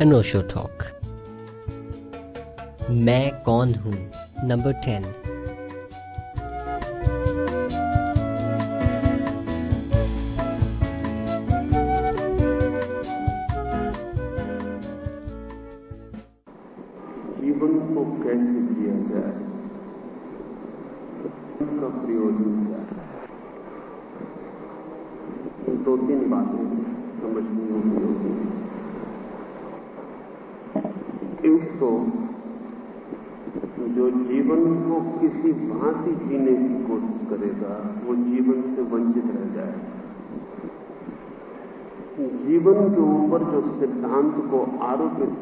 अनोशो talk मैं कौन हूँ? नंबर टेन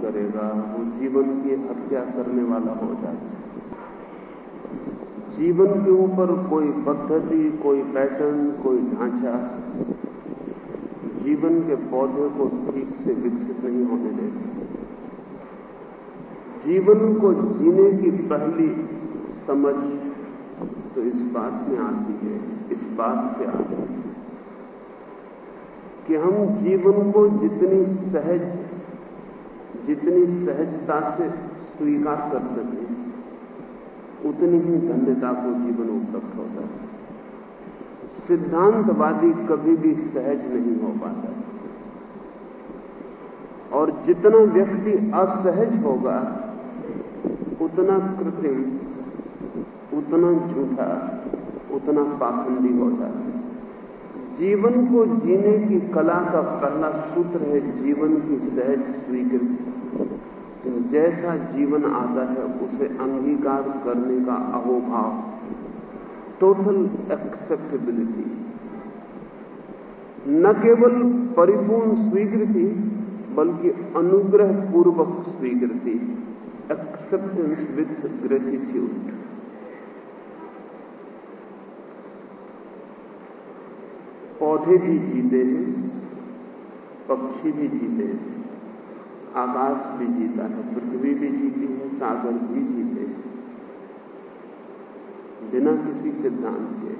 करेगा, वो जीवन की हत्या करने वाला हो है जीवन के ऊपर कोई पद्धति, कोई पैटर्न कोई ढांचा, जीवन के पौधे को ठीक से विकसित नहीं होने देता। जीवन को जीने की पहली समझ तो इस बात में आती है, इस बात से आती है कि हम जीवन को जितनी सहज जितनी सहजता से स्वीकार कर सके, उतनी ही धन्यता को जीवन उपलब्ध होता है। सिद्धांतवादी कभी भी सहज नहीं हो पाता। और जितना व्यक्ति असहज होगा, उतना कृत्रिम, उतना झूठा, उतना पाखंडी हो जाता है। जीवन को जीने की कला का पहला सूत्र है, जीवन की सहज स्वीकृति। जैसा जीवन आता है, उसे अंगीकार करने का अहोभाव। टोटल एक्सेप्टेबिलिटी न केवल परिपूर्ण स्वीकृति, बल्कि अनुग्रह पूर्वक स्वीकृति। एक्सेप्टेंस विथ ग्रेटिट्यूड पौधे भी जीते हैं, पक्षी भी जीते हैं। आकाश भी जीता है, पृथ्वी भी जीती है, सागर भी जीते हैं। बिना किसी सिद्धांत के।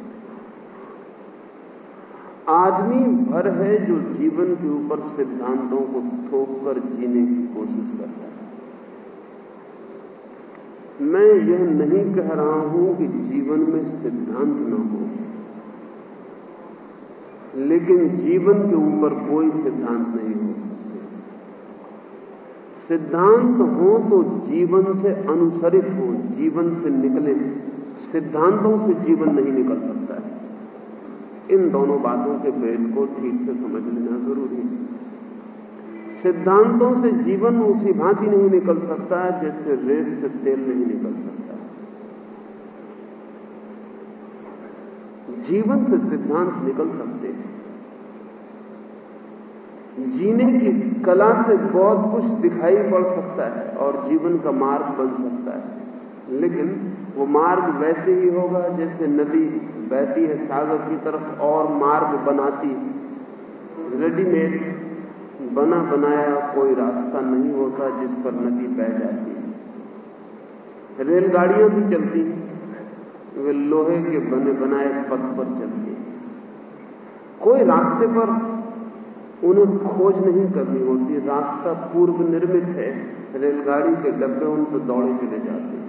आदमी भर है जो जीवन के ऊपर सिद्धांतों को थोप कर जीने की कोशिश करता है। मैं यह नहीं कह रहा हूँ कि जीवन में सिद्धांत न हो, लेकिन जीवन के ऊपर कोई सिद्धांत नहीं हो सिद्धांत हो तो जीवन से अनुसरित हो, जीवन से निकले। सिद्धांतों से जीवन नहीं निकल सकता है। इन दोनों बातों के भेद को ठीक से समझ लेना ज़रूरी है। सिद्धांतों से जीवन उसी भांति नहीं निकल सकता है जैसे रेत से तेल नहीं निकल सकता जीवन से सिद्धांत निकल सकते हैं। जीने की कला से बहुत कुछ दिखाई पड़ सकता है और जीवन का मार्ग बन सकता है। लेकिन वो मार्ग वैसे ही होगा जैसे नदी बहती है सागर की तरफ़ और मार्ग बनाती रेडीमेड, बना बनाया कोई रास्ता नहीं होता जिस पर नदी बह जाती है। रेलगाड़ियाँ भी चलती वे लोहे के बने बनाए पथ पर चलती कोई रास्ते पर उन्हें खोज नहीं करनी होती, रास्ता पूर्व निर्मित है, रेलगाड़ी के डब्बे उन पर दौड़े चले जाते हैं।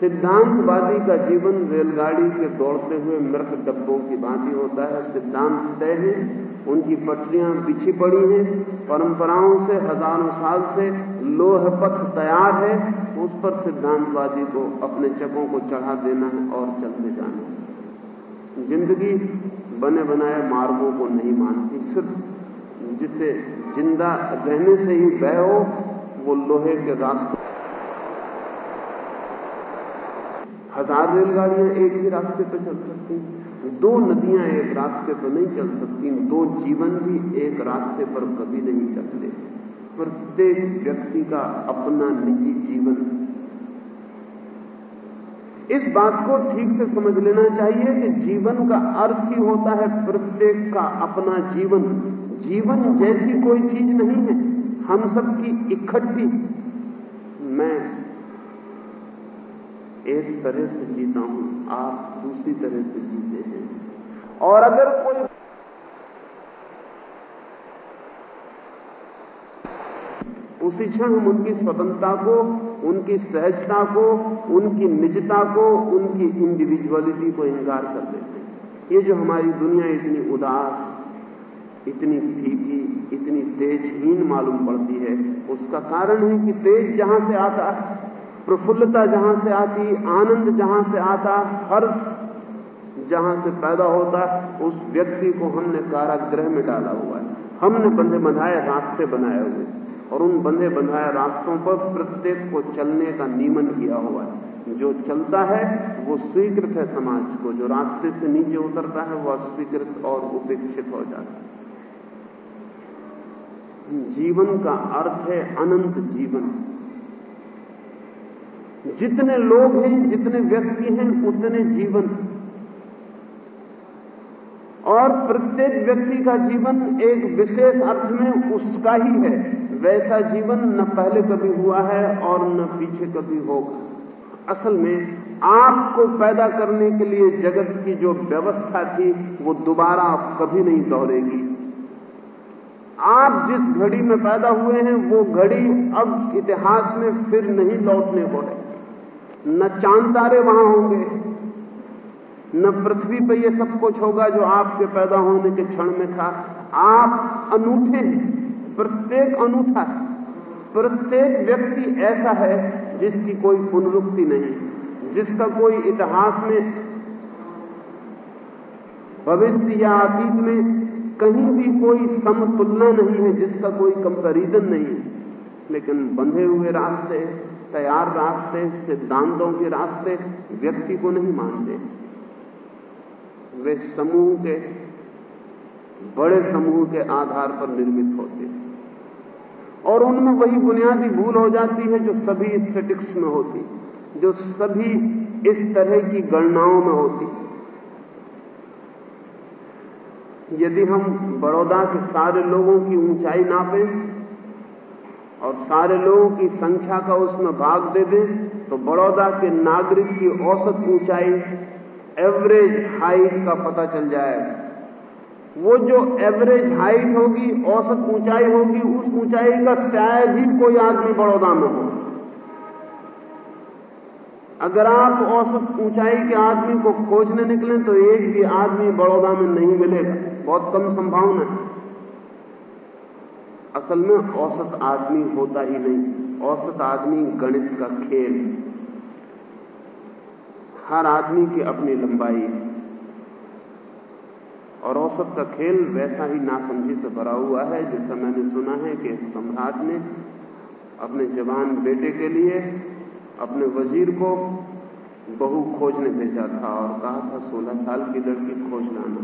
सिद्धांतवादी का जीवन रेलगाड़ी के दौड़ते हुए मृत डब्बों की भांति होता है। सिद्धांत तय है, उनकी पटरियाँ बिछी पड़ी हैं, परंपराओं से, हज़ारों साल से लोह पथ तैयार है, उस पर सिद्धांतवादी को अपने चकों को चढ़ा देना है और चलते जाना है। ज़िंदगी बने बनाए मार्गों को नहीं मानती, सिर्फ़ जिसे ज़िंदा रहने से ही बह हो, वो लोहे के रास्ते। हज़ार रेलगाड़ियाँ एक ही रास्ते पर चल सकती दो नदियाँ एक रास्ते पर नहीं चल सकती दो जीवन भी एक रास्ते पर कभी नहीं चलते। प्रत्येक व्यक्ति का अपना निजी जीवन। इस बात को ठीक से समझ लेना चाहिए कि जीवन का अर्थ ही होता है प्रत्येक का अपना जीवन। जीवन जैसी कोई चीज़ नहीं है। हम सबकी इकट्ठी मैं एक तरह से जीता हूँ, आप दूसरी तरह से जीते हैं। और अगर कोई उसी क्षण हम उनकी स्वतंत्रता को, उनकी सहजता को, उनकी निजता को, उनकी इंडिविजुअलिटी को इनकार कर देते हैं। ये जो हमारी दुनिया इतनी उदास इतनी फीकी, इतनी तेजहीन मालूम पड़ती है। उसका कारण है कि तेज जहाँ से आता, प्रफुल्लता जहाँ से आती, आनंद जहाँ से आता, हर्ष जहाँ से पैदा होता, उस व्यक्ति को हमने कारागृह में डाला हुआ है। हमने बंधे बंधाए रास्ते बनाए हुए और उन बंधे बंधाए रास्तों पर प्रत्येक को चलने का नियमन किया हुआ है। जो चलता है, वो स्वीकृत है समाज को। जो रास्ते से नीचे उतरता है, वो अस्वीकृत और उपेक्षित हो जाता है। जीवन का अर्थ है अनंत जीवन। जितने लोग हैं, जितने व्यक्ति हैं, उतने जीवन। और प्रत्येक व्यक्ति का जीवन एक विशेष अर्थ में उसका ही है। वैसा जीवन न पहले कभी हुआ है और न पीछे कभी होगा। असल में आपको पैदा करने के लिए जगत की जो व्यवस्था थी, वो दोबारा कभी नहीं दोहरेगी। आप जिस घड़ी में पैदा हुए हैं, वो घड़ी अब इतिहास में फिर नहीं लौटने को है न चाँद तारे वहाँ होंगे, न पृथ्वी पर यह सब कुछ होगा जो आपके पैदा होने के क्षण में था। आप अनूठे हैं, प्रत्येक अनूठा है प्रत्येक व्यक्ति ऐसा है जिसकी कोई पुनरुक्ति नहीं, जिसका कोई इतिहास में, भविष्य या अतीत में कहीं भी कोई समतुलना नहीं है, जिसका कोई कंपैरिजन नहीं है। लेकिन बंधे हुए रास्ते, तैयार रास्ते, सिद्धांतों के रास्ते व्यक्ति को नहीं मानते। वे समूह के, बड़े समूह के आधार पर निर्मित होते हैं। और उनमें वही बुनियादी भूल हो जाती है जो सभी एस्थेटिक्स में होती, जो सभी इस तरह की गणनाओं में होती। यदि हम बड़ौदा के सारे लोगों की ऊंचाई नापें और सारे लोगों की संख्या का उसमें भाग दे दें तो बड़ौदा के नागरिक की औसत ऊंचाई एवरेज हाइट का पता चल जाएगा वो जो एवरेज हाइट होगी, औसत ऊंचाई होगी, उस ऊंचाई का शायद ही कोई आदमी बड़ौदा में हो। अगर आप औसत ऊंचाई के आदमी को खोजने निकलें तो एक भी आदमी बड़ौदा में नहीं मिलेगा। बहुत कम संभावना है। असल में औसत आदमी होता ही नहीं। औसत आदमी गणित का खेल हर आदमी की अपनी लंबाई और औसत का खेल वैसा ही नासमझी से भरा हुआ है, जैसा मैंने सुना है कि सम्राट ने अपने जवान बेटे के लिए अपने वज़ीर को बहू खोजने भेजा था और कहा था, सोलह साल की लड़की खोज लाना।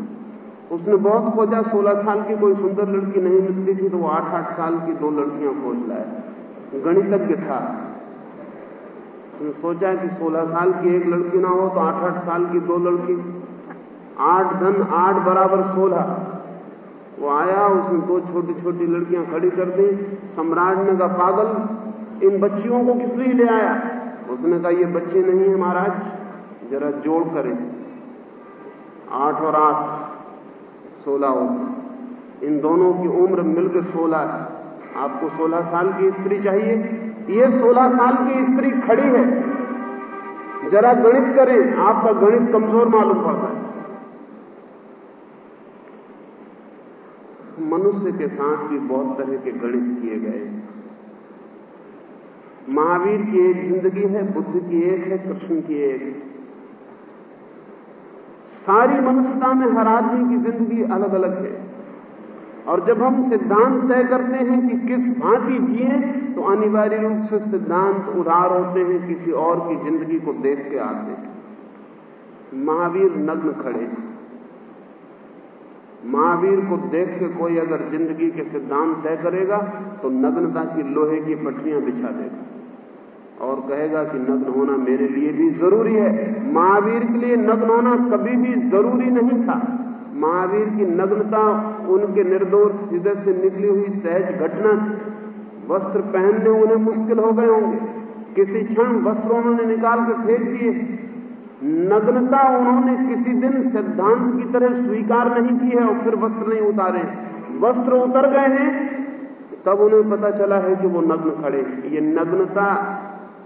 उसने बहुत खोजा, सोलह साल की कोई सुंदर लड़की नहीं मिलती थी तो वो आठ आठ साल की दो लड़कियाँ खोज लाए। गणितज्ञ था। उसने सोचा कि 16 साल की एक लड़की ना हो तो आठ आठ साल की दो लड़की। आठ धन, आठ बराबर सोलह। वो आया, उसने दो छोटी छोटी लड़कियाँ खड़ी कर दी। सम्राट ने कहा, पागल, इन बच्चियों को किस लिए ले आया? उसने कहा, ये बच्चे नहीं है, महाराज, जरा जोड़ करें। आठ और आठ। सोलह हो इन दोनों की उम्र मिलकर सोलह है। आपको सोलह साल की स्त्री चाहिए। ये 16 साल की स्त्री खड़ी है। जरा गणित करें, आपका गणित कमज़ोर मालूम पड़ता है। मनुष्य के साथ भी बहुत तरह के गणित किए गए महावीर की एक ज़िंदगी है, बुद्ध की एक है, कृष्ण की एक है। सारी मनुष्यता में हर आदमी की ज़िंदगी अलग अलग है। और जब हम सिद्धांत तय करते हैं कि किस भांति जिए तो अनिवार्य रूप से सिद्धांत उधार होते हैं, किसी और की ज़िंदगी को देख के आते हैं। महावीर नग्न खड़े महावीर को देख के कोई अगर ज़िंदगी के सिद्धांत तय करेगा तो नग्नता की लोहे की पटरियाँ बिछा देगा। और कहेगा कि नग्न होना मेरे लिए भी ज़रूरी है। महावीर के लिए नग्न होना कभी भी ज़रूरी नहीं था। महावीर की नग्नता उनके निर्दोष हृदय से निकली हुई सहज घटना, वस्त्र पहनने उन्हें मुश्किल हो गए होंगे। किसी क्षण वस्त्र उन्होंने निकाल कर फेंक दिए। नग्नता उन्होंने किसी दिन सिद्धांत की तरह स्वीकार नहीं की है और फिर वस्त्र नहीं उतारे। वस्त्र उतर गए हैं, तब उन्हें पता चला है कि वो नग्न खड़े ये नग्नता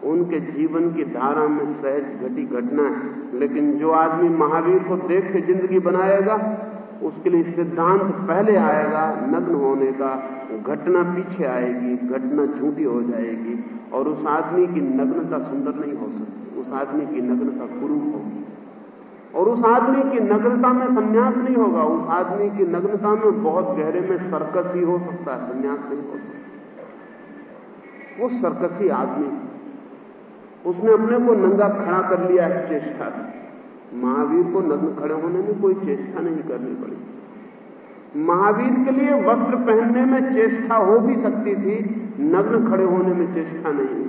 उनके जीवन की धारा में सहज घटी घटना है। लेकिन जो आदमी महावीर को देख के ज़िंदगी बनाएगा, उसके लिए सिद्धांत पहले आएगा, नग्न होने का, घटना पीछे आएगी, घटना झूठी हो जाएगी, और उस आदमी की नग्नता सुंदर नहीं हो सकती, उस आदमी की नग्नता कुरूप होगी। और उस आदमी की नग्नता में संन्यास नहीं होगा, उस आदमी की नग्नता में बहुत गहरे में सर्कस ही हो सकता है, संन्यास नहीं हो सकता। वो सर्कसी आदमी उसने अपने को नंगा खड़ा कर लिया है चेष्टा से। महावीर को नग्न खड़े होने में कोई चेष्टा नहीं करनी पड़ी। महावीर के लिए वस्त्र पहनने में चेष्टा हो भी सकती थी, नग्न खड़े होने में चेष्टा नहीं।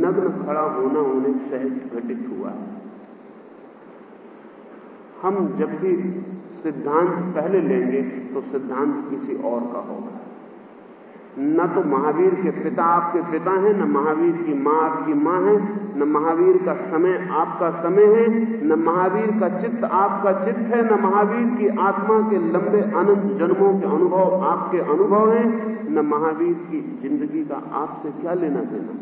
नग्न खड़ा होना उन्हें सहज घटित हुआ। हम जब भी सिद्धांत पहले लेंगे तो सिद्धांत किसी और का होगा। न तो महावीर के पिता आपके पिता हैं, न महावीर की माँ आपकी माँ है न महावीर का समय आपका समय है, न महावीर का चित्त आपका चित्त है, न महावीर की आत्मा के लंबे अनंत जन्मों के अनुभव आपके अनुभव हैं, न महावीर की ज़िंदगी का आपसे क्या लेना देना।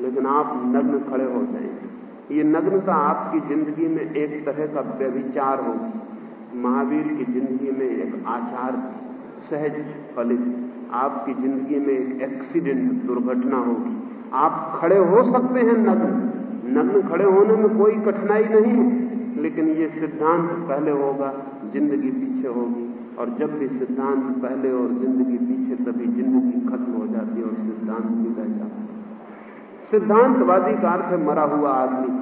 लेकिन आप नग्न खड़े हो जाएँगे। ये नग्नता आपकी ज़िंदगी में एक तरह का व्यविचार होगी। महावीर की ज़िंदगी में एक आचार, सहज फलित। आपकी ज़िंदगी में एक एक्सीडेंट, दुर्घटना होगी। आप खड़े हो सकते हैं नग्न। नग्न खड़े होने में कोई कठिनाई नहीं है, लेकिन ये सिद्धांत पहले होगा, ज़िंदगी पीछे होगी। और जब भी सिद्धांत पहले और ज़िंदगी पीछे, तभी ज़िंदगी खत्म हो जाती है और सिद्धांत भी रह जाता है। सिद्धांतवादी का अर्थ मरा हुआ आदमी।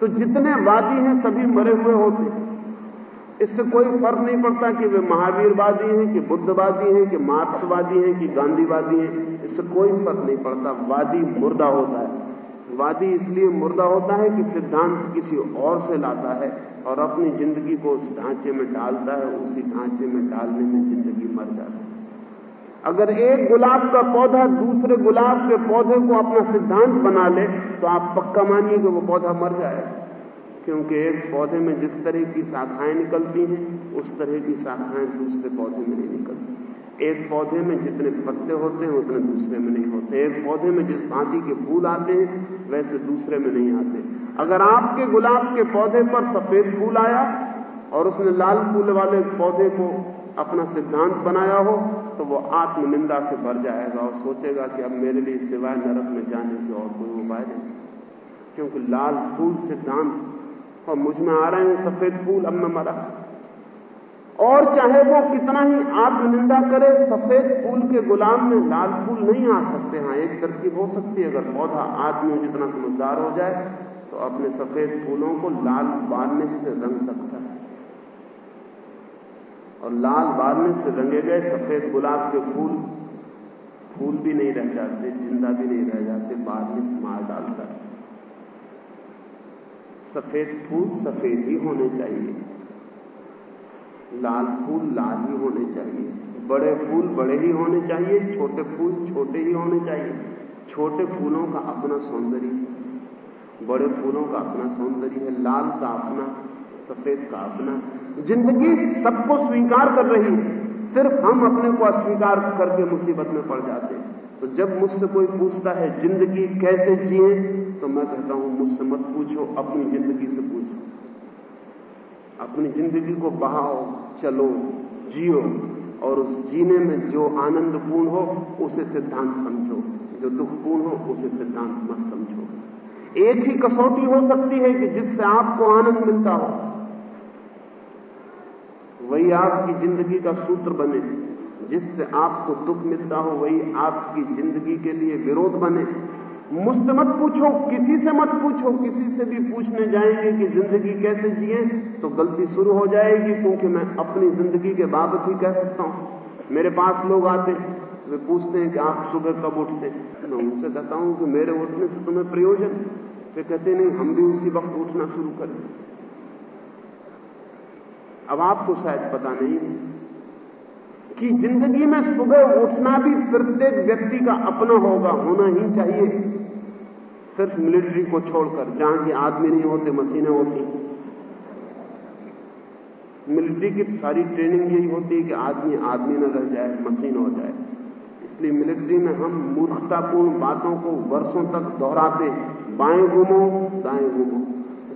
तो जितने वादी हैं, सभी मरे हुए होते हैं। इससे कोई फ़र्क नहीं पड़ता कि वे महावीरवादी हैं, कि बुद्धवादी हैं, कि मार्क्सवादी हैं, कि गांधीवादी हैं। इससे कोई फ़र्क नहीं पड़ता। वादी मुर्दा होता है। वादी इसलिए मुर्दा होता है कि सिद्धांत किसी और से लाता है और अपनी ज़िंदगी को उस ढांचे में डालता है, उसी ढांचे में डालने में ज़िंदगी मर जाती है। अगर एक गुलाब का पौधा दूसरे गुलाब के पौधे को अपना सिद्धांत बना ले तो आप पक्का मानिए कि वो पौधा मर जाएगा। क्योंकि एक पौधे में जिस तरह की शाखाएँ निकलती हैं, उस तरह की शाखाएँ दूसरे पौधे में नहीं निकलती। एक पौधे में जितने पत्ते होते हैं, उतने दूसरे में नहीं होते। एक पौधे में जिस भांति के फूल आते हैं, वैसे दूसरे में नहीं आते। अगर आपके गुलाब के पौधे पर सफ़ेद फूल आया और उसने लाल फूल वाले पौधे को अपना सिद्धांत बनाया हो तो वो आत्मनिंदा से भर जाएगा और सोचेगा कि अब मेरे लिए सिवाय नरक में जाने की और कोई उपाय नहीं। क्योंकि लाल फूल सिद्धांत, और मुझमें आ रहे हैं सफ़ेद फूल, अब मैं मरा। और चाहे वो कितना ही आत्मनिंदा करे, सफ़ेद फूल के गुलाम में लाल फूल नहीं आ सकते। हाँ एक तरकीब हो सकती है, अगर पौधा आदमी जितना समझदार हो जाए तो अपने सफ़ेद फूलों को लाल बारने से रंग सकता है। और लाल बारने से रंगे गए सफ़ेद गुलाब के फूल फूल भी नहीं रह जाते, ज़िंदा भी नहीं रह जाते बारने से मार डालता सफ़ेद फूल सफ़ेद ही होने चाहिए। लाल फूल लाल ही होने चाहिए। बड़े फूल बड़े ही होने चाहिए, छोटे फूल छोटे ही होने चाहिए। छोटे फूलों का अपना सौंदर्य। बड़े फूलों का अपना सौंदर्य है। लाल का अपना, सफ़ेद का अपना। ज़िंदगी सबको स्वीकार कर रही है। सिर्फ़ हम अपने को अस्वीकार करके मुसीबत में पड़ जाते हैं। तो जब मुझसे कोई पूछता है, ज़िंदगी कैसे जिए? तो मैं कहता हूँ, मुझसे मत पूछो, अपनी ज़िंदगी से पूछो अपनी ज़िंदगी को बहाओ, चलो, जियो और उस जीने में जो आनंदपूर्ण हो, उसे सिद्धांत समझो। जो दुखपूर्ण हो, उसे सिद्धांत मत समझो। एक ही कसौटी हो सकती है कि जिससे आपको आनंद मिलता हो। वही आपकी ज़िंदगी का सूत्र बने। जिससे आपको दुख मिलता हो, वही आपकी ज़िंदगी के लिए विरोध बने। मुझसे मत पूछो, किसी से मत पूछो, किसी से भी पूछने जाएँगे कि ज़िंदगी कैसे जिए तो गलती शुरू हो जाएगी, क्योंकि मैं अपनी ज़िंदगी के बाबत ही कह सकता हूँ। मेरे पास लोग आते हैं, वे पूछते हैं कि आप सुबह कब उठते मैं उनसे कहता हूँ कि मेरे उठने से तुम्हें प्रयोजन वे कहते नहीं, हम भी उसी वक्त उठना शुरू करें अब आपको शायद पता नहीं कि ज़िंदगी में सुबह उठना भी प्रत्येक व्यक्ति का अपना होगा, होना ही चाहिए। सिर्फ़ मिलिट्री को छोड़कर, जहाँ की आदमी नहीं होते, मशीनें होती। मिलिट्री की सारी ट्रेनिंग यही होती है कि आदमी आदमी न रह जाए, मशीन हो जाए। इसलिए मिलिट्री में हम मूर्खतापूर्ण बातों को वर्षों तक दोहराते बाएँ घूमो, दाएँ घूमो।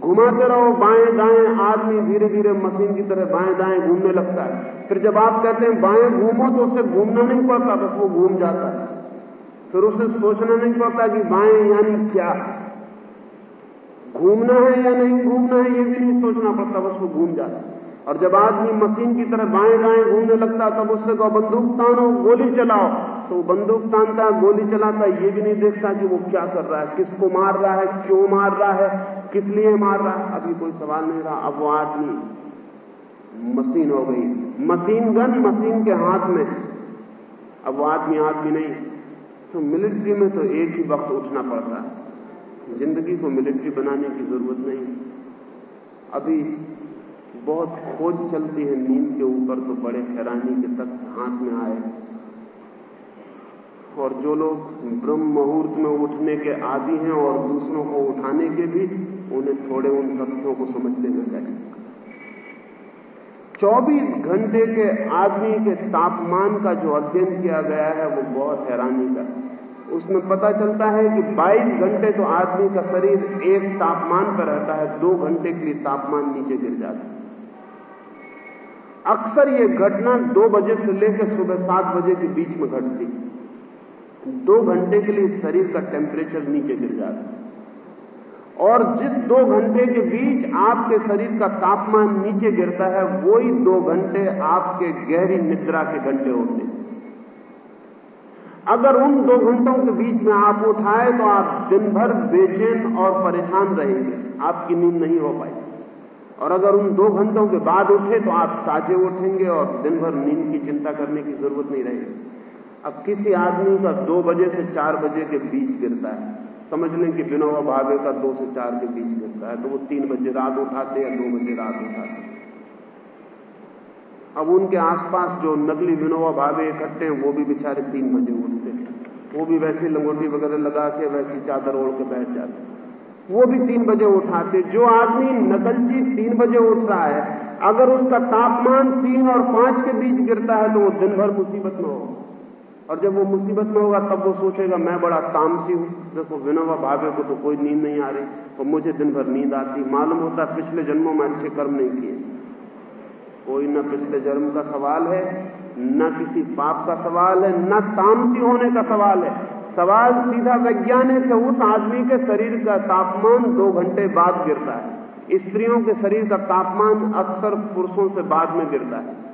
घुमाते रहो, बाएँ, दाएँ, आदमी धीरे धीरे मशीन की तरह बाएँ, दाएँ घूमने लगता है। फिर जब आप कहते हैं बाएँ घूमो तो उसे घूमना नहीं पड़ता, बस वो घूम जाता है। फिर उसे सोचना नहीं पड़ता कि बाएँ यानी क्या। घूमना है या नहीं घूमना है, ये भी नहीं सोचना पड़ता, बस वो घूम जाता और जब आदमी मशीन की तरह बाएँ दाएँ घूमने लगता तब उससे कहो, बंदूक तानो, गोली चलाओ। तो बंदूक तानता, गोली चलाता, ये भी नहीं देखता कि वो क्या कर रहा है, किसको मार रहा है, क्यों मार रहा है, किस लिए मार रहा है। अभी कोई सवाल नहीं रहा, अब वो आदमी मशीन हो गई। मशीन गन मशीन के हाथ में अब वो आदमी आदमी नहीं तो मिलिट्री में तो एक ही वक्त उठना पड़ता है। ज़िंदगी को मिलिट्री बनाने की ज़रूरत नहीं। अभी बहुत खोज चलती है, नींद के ऊपर तो बड़े हैरानी के तथ्य हाथ में आए। और जो लोग ब्रह्म मुहूर्त में उठने के आदि हैं और दूसरों को उठाने के भी, उन्हें थोड़े उन तथ्यों को समझ लेना चाहिए 24 घंटे के आदमी के तापमान का जो अध्ययन किया गया है, वो बहुत हैरानी का उसमें पता चलता है कि 22 घंटे तो आदमी का शरीर एक तापमान पर रहता है, दो घंटे के लिए तापमान नीचे गिर जाता है। अक्सर ये घटना दो बजे से लेकर सुबह सात बजे के बीच में घटती दो घंटे के लिए शरीर का टेम्परेचर नीचे गिर जाता है। और जिस दो घंटे के बीच आपके शरीर का तापमान नीचे गिरता है, वही दो घंटे आपके गहरी निद्रा के घंटे होते हैं। अगर उन दो घंटों के बीच में आप उठाए तो आप दिन भर बेचैन और परेशान रहेंगे, आपकी नींद नहीं हो पाएगी। और अगर उन दो घंटों के बाद उठे तो आप ताजे उठेंगे और दिन भर नींद की चिंता करने की ज़रूरत नहीं रहेगी। अब किसी आदमी का दो बजे से चार बजे के बीच गिरता है। समझ लें कि विनोबा भावे का दो से चार के बीच गिरता है तो वो तीन बजे रात उठाते या दो बजे रात उठाते अब उनके आसपास जो नकली विनोवा भावे इकट्ठे हैं, वो भी बेचारे तीन बजे उठते हैं। वो भी वैसी लंगोटी वगैरह लगा के, वैसी चादर ओढ़ के बैठ जाते वो भी तीन बजे उठाते जो आदमी नकलची तीन बजे उठ रहा है, अगर उसका तापमान तीन और पाँच के बीच गिरता है तो वो दिन भर मुसीबत में होगा। और जब वो मुसीबत में होगा, तब वो सोचेगा, मैं बड़ा तामसी हूँ। देखो विनोबा भावे को तो कोई नींद नहीं आ रही। और मुझे दिन भर नींद आती। मालूम होता पिछले जन्मों में अच्छे कर्म नहीं किए। कोई न पिछले जन्म का सवाल है, न किसी पाप का सवाल है, न तामसी होने का सवाल है। सवाल सीधा वैज्ञानिक है, उस आदमी के शरीर का तापमान दो घंटे बाद गिरता है। स्त्रियों के शरीर का तापमान अक्सर पुरुषों से बाद में गिरता है।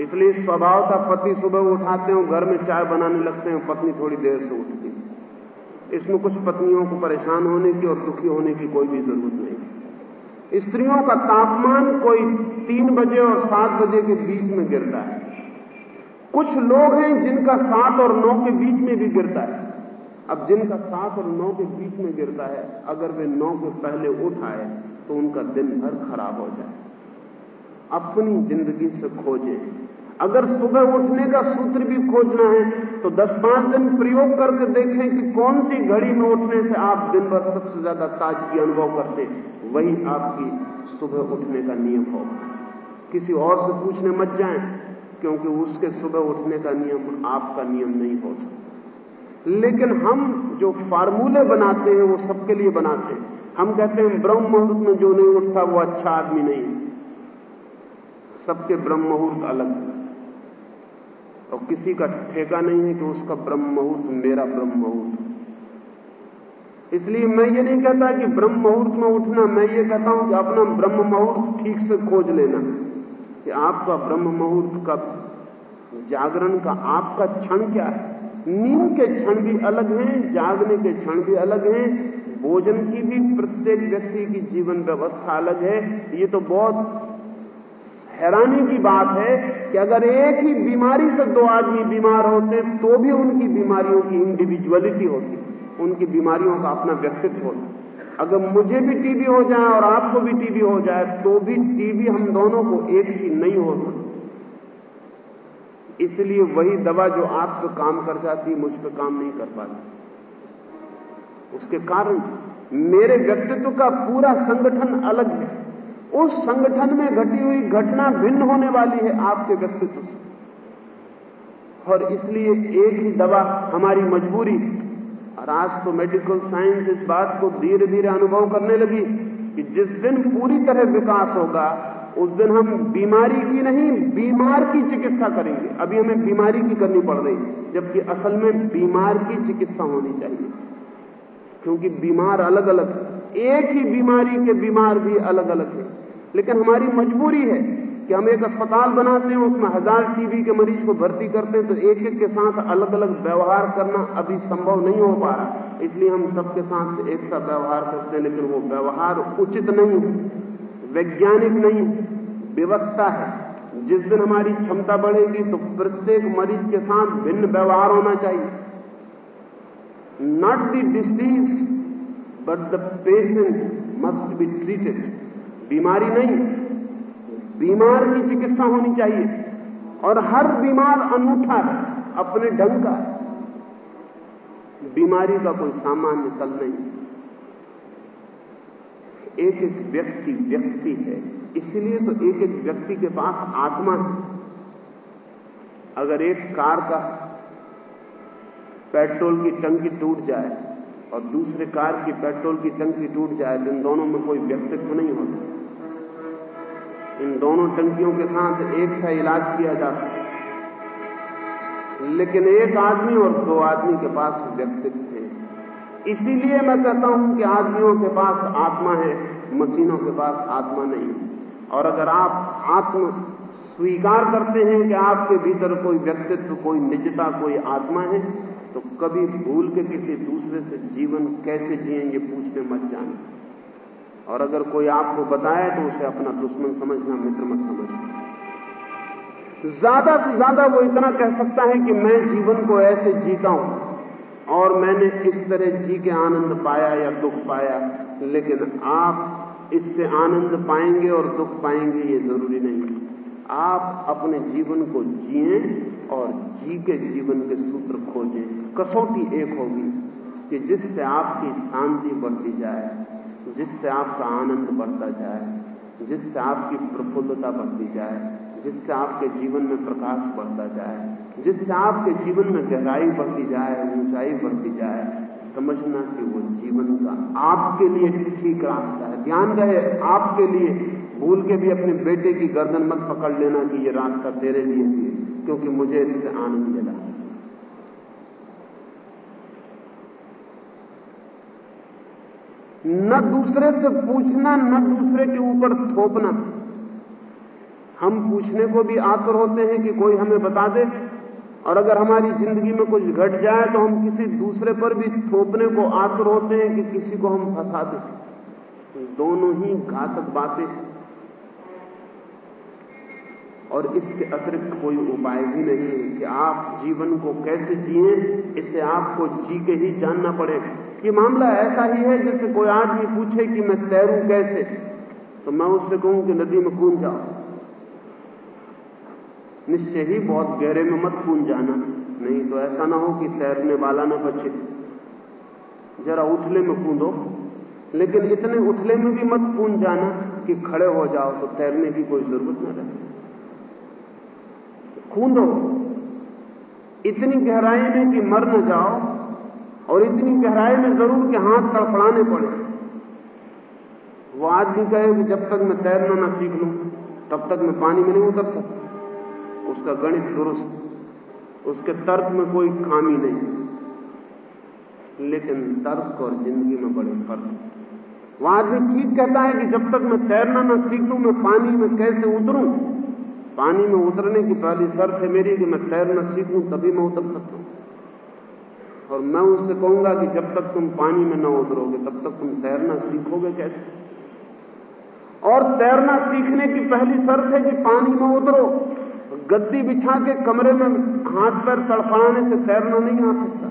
इसलिए स्वभाव था पति सुबह उठाते हो, घर में चाय बनाने लगते हैं, पत्नी थोड़ी देर से उठती इसमें कुछ पत्नियों को परेशान होने की और दुखी होने की कोई भी ज़रूरत नहीं स्त्रियों का तापमान कोई तीन बजे और सात बजे के बीच में गिरता है। कुछ लोग हैं जिनका सात और नौ के बीच में भी गिरता है। अब जिनका सात और नौ के बीच में गिरता है, अगर वे नौ के पहले उठ आए तो उनका दिन भर खराब हो जाए। अपनी ज़िंदगी से खोजें। अगर सुबह उठने का सूत्र भी खोजना है तो 10-5 दिन प्रयोग करके देखें कि कौन सी घड़ी में उठने से आप दिन भर सबसे ज़्यादा ताजगी अनुभव करते वही आपकी सुबह उठने का नियम होगा किसी और से पूछने मत जाएँ, क्योंकि उसके सुबह उठने का नियम आपका नियम नहीं हो सकता। लेकिन हम जो फार्मूले बनाते हैं, वो सबके लिए बनाते हैं। हम कहते हैं, ब्रह्म मुहूर्त में जो नहीं उठता, वो अच्छा आदमी नहीं सबके ब्रह्म मुहूर्त अलग है। और किसी का ठेका नहीं है कि उसका ब्रह्म मुहूर्त मेरा ब्रह्म मुहूर्त इसलिए मैं ये नहीं कहता कि ब्रह्म मुहूर्त में उठना, मैं ये कहता हूँ कि अपना ब्रह्म मुहूर्त ठीक से खोज लेना। कि आपका ब्रह्म मुहूर्त का जागरण का, आपका क्षण क्या है? नींद के क्षण भी अलग हैं, जागने के क्षण भी अलग हैं। भोजन की भी प्रत्येक व्यक्ति की जीवन व्यवस्था अलग है। ये तो बहुत हैरानी की बात है कि अगर एक ही बीमारी से दो आदमी बीमार होते तो भी उनकी बीमारियों की इंडिविजुअलिटी होती उनकी बीमारियों का अपना व्यक्तित्व होता अगर मुझे भी टीबी हो जाए और आपको भी टीबी हो जाए तो भी टीबी हम दोनों को एक सी नहीं हो सकती। इसलिए वही दवा जो आप पे काम कर जाती मुझ पे काम नहीं कर पाती। उसके कारण मेरे व्यक्तित्व का पूरा संगठन अलग है। उस संगठन में घटी हुई घटना भिन्न होने वाली है आपके व्यक्तित्व से। और इसलिए एक ही दवा हमारी मजबूरी और आज तो मेडिकल साइंस इस बात को धीरे धीरे अनुभव करने लगी कि जिस दिन पूरी तरह विकास होगा, उस दिन हम बीमारी की नहीं, बीमार की चिकित्सा करेंगे। अभी हमें बीमारी की करनी पड़ रही जबकि असल में बीमार की चिकित्सा होनी चाहिए। क्योंकि बीमार अलग अलग एक ही बीमारी के बीमार भी अलग अलग है। लेकिन हमारी मजबूरी है कि हम एक अस्पताल बनाते हैं, उसमें हज़ार टीबी के मरीज़ को भर्ती करते हैं तो एक एक के साथ अलग अलग व्यवहार करना अभी संभव नहीं हो पा रहा। इसलिए हम सबके साथ एक सा व्यवहार करते हैं, लेकिन वो व्यवहार उचित नहीं वैज्ञानिक नहीं, व्यवस्था है। जिस दिन हमारी क्षमता बढ़ेगी तो प्रत्येक मरीज़ के साथ भिन्न व्यवहार होना चाहिए। Not the disease but the patient must be treated बीमारी नहीं, बीमार की चिकित्सा होनी चाहिए। और हर बीमार अनूठा है, अपने ढंग का है। बीमारी का कोई सामान्य तल नहीं। एक एक व्यक्ति व्यक्ति है, इसलिए तो एक एक व्यक्ति के पास आत्मा है। अगर एक कार का पेट्रोल की टंकी टूट जाए और दूसरे कार की पेट्रोल की टंकी टूट जाए तो इन दोनों में कोई व्यक्तित्व नहीं होता। इन दोनों टंकियों के साथ एक सा इलाज किया जा सकता लेकिन एक आदमी और दो आदमी के पास व्यक्तित्व है इसीलिए मैं कहता हूँ कि आदमियों के पास आत्मा है, मशीनों के पास आत्मा नहीं। और अगर आप आत्म स्वीकार करते हैं कि आपके भीतर कोई व्यक्तित्व, कोई निजता, कोई आत्मा है तो कभी भूल के किसी दूसरे से जीवन कैसे जिएँगे, पूछने मत जाना। और अगर कोई आपको बताए तो उसे अपना दुश्मन समझना, मित्र मत समझना। ज़्यादा से ज़्यादा वो इतना कह सकता है कि मैं जीवन को ऐसे जीता हूँ और मैंने इस तरह जी के आनंद पाया या दुख पाया, लेकिन आप इससे आनंद पाएँगे और दुख पाएँगे ये ज़रूरी नहीं। आप अपने जीवन को जिए और जी के जीवन के सूत्र खोजें। कसौटी एक होगी कि जिससे आपकी शांति बढ़ती जाए। जिससे आपका आनंद बढ़ता जाए, जिससे आपकी प्रफुल्लता बढ़ती जाए, जिससे आपके जीवन में प्रकाश बढ़ता जाए, जिससे आपके जीवन में गहराई बढ़ती जाए, ऊंचाई बढ़ती जाए, समझना कि वो जीवन का आपके लिए ठीक रास्ता है। ध्यान रहे, आपके लिए। भूल के भी अपने बेटे की गर्दन मत पकड़ लेना कि ये रास्ता तेरे लिए क्योंकि मुझे इससे आनंद मिला न दूसरे से पूछना, न दूसरे के ऊपर थोपना। हम पूछने को भी आतुर होते हैं कि कोई हमें बता दे, और अगर हमारी ज़िंदगी में कुछ घट जाए तो हम किसी दूसरे पर भी थोपने को आतुर होते हैं कि किसी को हम फंसा दें। दोनों ही घातक बातें हैं। और इसके अतिरिक्त कोई उपाय भी नहीं है कि आप जीवन को कैसे जिए, इसे आपको जी के ही जानना पड़ेगा। ये मामला ऐसा ही है जैसे कोई आदमी पूछे कि मैं तैरूं कैसे तो मैं उससे कहूँ कि नदी में कूद जाओ। निश्चय ही बहुत गहरे में मत कूद जाना, नहीं तो ऐसा ना हो कि तैरने वाला ना बचे। जरा उथले में कूदो, लेकिन इतने उथले में भी मत कूद जाना कि खड़े हो जाओ तो तैरने की कोई ज़रूरत ना रहे। कूदो। इतनी गहराई में कि मर न जाओ और इतनी गहराई में ज़रूर कि हाथ तड़फड़ाने पड़े। वो आदमी कहे कि जब तक मैं तैरना ना सीख लूँ, तब तक मैं पानी में नहीं उतर सकता। उसका गणित दुरुस्त, उसके तर्क में कोई खामी नहीं। लेकिन तर्क और ज़िंदगी में बड़े फ़र्क। वो आदमी ठीक कहता है कि जब तक मैं तैरना ना सीख लूँ, मैं पानी में कैसे उतरूं? पानी में उतरने की पहली शर्त है मेरी कि मैं तैरना सीखूं तभी मैं उतर सकता हूँ। और मैं उससे कहूँगा कि जब तक तुम पानी में न उतरोगे, तब तक तुम तैरना सीखोगे कैसे? और तैरना सीखने की पहली शर्त है कि पानी में उतरो। गद्दी बिछा के कमरे में हाथ पैर तड़फाने से तैरना नहीं आ सकता।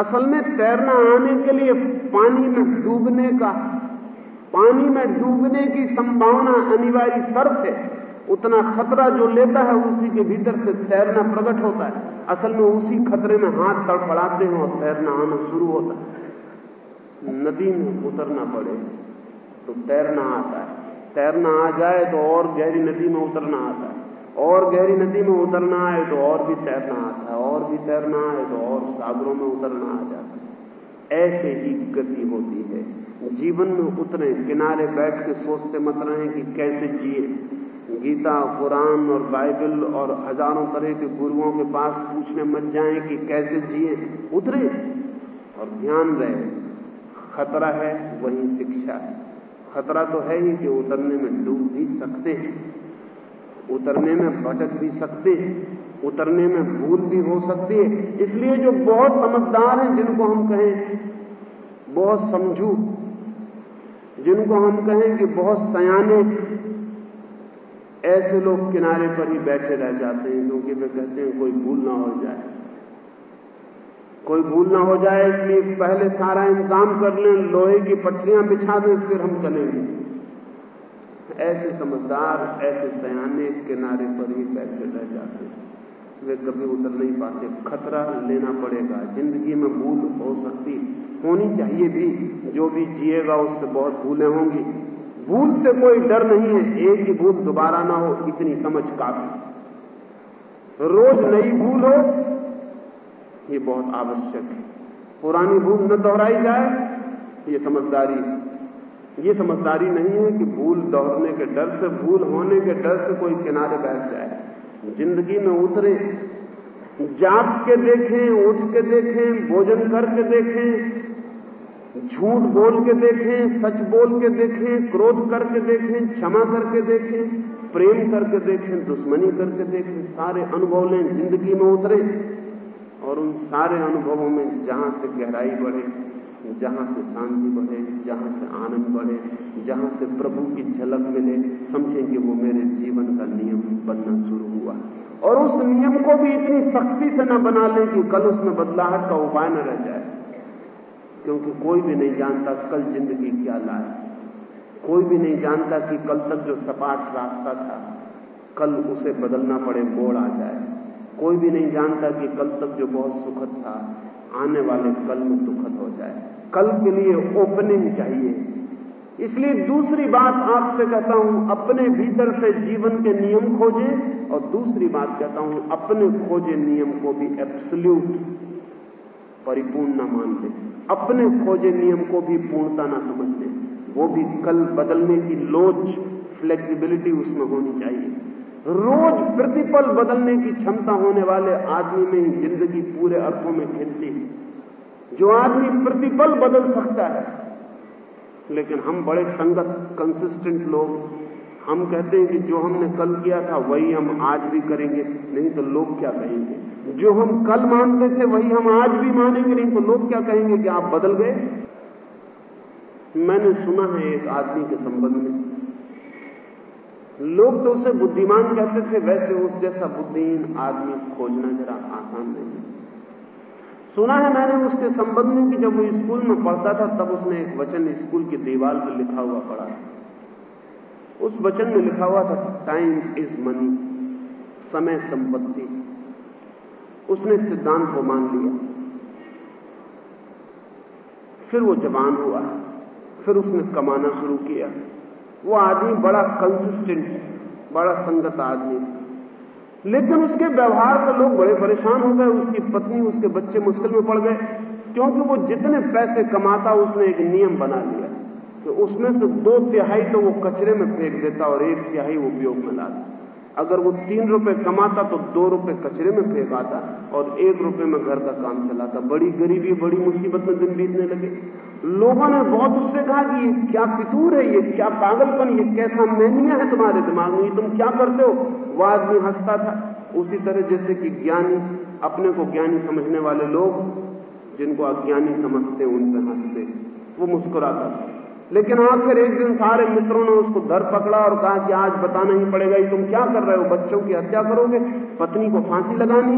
असल में तैरना आने के लिए पानी में डूबने का, पानी में डूबने की संभावना अनिवार्य शर्त है। उतना खतरा जो लेता है उसी के भीतर से तैरना प्रकट होता है। असल में उसी खतरे में हाथ तड़फड़ाते हैं और तैरना आना शुरू होता है। नदी में उतरना पड़े तो तैरना आता है। तैरना आ जाए तो और गहरी नदी में उतरना आता है। और गहरी नदी में उतरना आए तो और भी तैरना आता है। और भी तैरना आए तो और सागरों में उतरना आ जाता है। ऐसे ही गति होती है। जीवन में उतरे किनारे बैठ के सोचते मत रहे कि कैसे जिए। गीता, कुरान और बाइबल और हज़ारों तरह के गुरुओं के पास पूछने मत जाएँ कि कैसे जिए। उतरे और ध्यान रहे। खतरा है, वही शिक्षा है। खतरा तो है ही कि उतरने में डूब भी सकते हैं, उतरने में भटक भी सकते हैं, उतरने में भूल भी हो सकती है। इसलिए जो बहुत समझदार हैं, जिनको हम कहें, बहुत समझू, जिनको हम कहें कि बहुत सयाने ऐसे लोग किनारे पर ही बैठे रह जाते हैं, क्योंकि वे कहते हैं, कोई भूल ना हो जाए। कोई भूल ना हो जाए इसलिए पहले सारा इंतज़ाम कर लें, लोहे की पटरियाँ बिछा दें, फिर हम चलेंगे। ऐसे समझदार, ऐसे सयाने किनारे पर ही बैठे रह जाते हैं। वे कभी उतर नहीं पाते। खतरा लेना पड़ेगा। ज़िंदगी में भूल हो सकती, होनी चाहिए भी। जो भी जिएगा, उससे बहुत भूलें होंगी। भूल से कोई डर नहीं है, एक ही भूल दोबारा ना हो, इतनी समझ काफ़ी। रोज नई भूल हो, ये बहुत आवश्यक है। पुरानी भूल न दोहराई जाए, ये समझदारी ये समझदारी नहीं है कि भूल दोहरने के डर से, भूल होने के डर से कोई किनारे बैठ जाए। ज़िंदगी में उतरे, जाप के देखें, उठ के देखें, भोजन करके देखें झूठ बोल के देखें, सच बोल के देखें, क्रोध करके देखें, क्षमा करके देखें, प्रेम करके देखें, दुश्मनी करके देखें, सारे अनुभव लें, ज़िंदगी में उतरे। और उन सारे अनुभवों में जहाँ से गहराई बढ़े, जहाँ से शांति बढ़े, जहाँ से आनंद बढ़े, जहाँ से प्रभु की झलक मिले, समझें कि वो मेरे जीवन का नियम बनना शुरू हुआ। और उस नियम को भी इतनी सख्ती से न बना लें कि कल उसमें बदलाहट का उपाय न रह जाए। क्योंकि कोई भी नहीं जानता कल ज़िंदगी क्या लाए। कोई भी नहीं जानता कि कल तक जो सपाट रास्ता था, कल उसे बदलना पड़े, मोड़ आ जाए। कोई भी नहीं जानता कि कल तक जो बहुत सुखद था, आने वाले कल में दुखद हो जाए। कल के लिए ओपनिंग चाहिए। इसलिए दूसरी बात आपसे कहता हूँ, अपने भीतर से जीवन के नियम खोजें, और दूसरी बात कहता हूँ, अपने खोजे नियम को भी एब्सल्यूट परिपूर्ण न मान लें। अपने खोजे नियम को भी पूर्णता न समझ लें वो भी कल बदलने की लोच फ्लेक्सिबिलिटी उसमें होनी चाहिए। रोज प्रतिपल बदलने की क्षमता होने वाले आदमी में ज़िंदगी पूरे अर्थों में खेलती है। जो आदमी प्रतिपल बदल सकता है, लेकिन हम बड़े संगत कंसिस्टेंट लोग हम कहते हैं कि जो हमने कल किया था, वही हम आज भी करेंगे, नहीं तो लोग क्या कहेंगे? जो हम कल मानते थे, वही हम आज भी मानेंगे, नहीं तो लोग क्या कहेंगे कि आप बदल गए? मैंने सुना है एक आदमी के संबंध में। लोग तो उसे बुद्धिमान कहते थे, वैसे उस जैसा बुद्धिहीन आदमी खोजना जरा आसान नहीं। सुना है मैंने उसके संबंध में कि जब वो स्कूल में पढ़ता था, तब उसने एक वचन स्कूल की दीवार पर लिखा हुआ पढ़ा उस वचन में लिखा हुआ था टाइम इज़ मनी समय संपत्ति उसने सिद्धांत को मान लिया। फिर वो जवान हुआ। फिर उसने कमाना शुरू किया। वो आदमी बड़ा कंसिस्टेंट बड़ा संगत आदमी लेकिन उसके व्यवहार से लोग बड़े परेशान हो गए। उसकी पत्नी, उसके बच्चे मुश्किल में पड़ गए। क्योंकि वो जितने पैसे कमाता, उसने एक नियम बना लिया कि उसमें से दो तिहाई तो वो कचरे में फेंक देता और एक तिहाई उपयोग में लाता। अगर वो तीन रुपए कमाता तो दो रुपए कचरे में फेंक आता और एक रुपए में घर का काम चलाता। बड़ी गरीबी, बड़ी मुसीबत में दिन बीतने लगे। लोगों ने बहुत उससे कहा कि ये क्या फितूर है, ये क्या पागलपन, ये कैसा मैनिया है तुम्हारे दिमाग में? ये तुम क्या करते हो? वह आदमी हंसता था। उसी तरह जैसे कि ज्ञानी, अपने को ज्ञानी समझने वाले लोग, जिनको अज्ञानी समझते उन पर हँसते। वो मुस्कुराता था। लेकिन आखिर एक दिन सारे मित्रों ने उसको धर पकड़ा और कहा कि आज बताना ही पड़ेगा तुम क्या कर रहे हो? बच्चों की हत्या करोगे? पत्नी को फांसी लगानी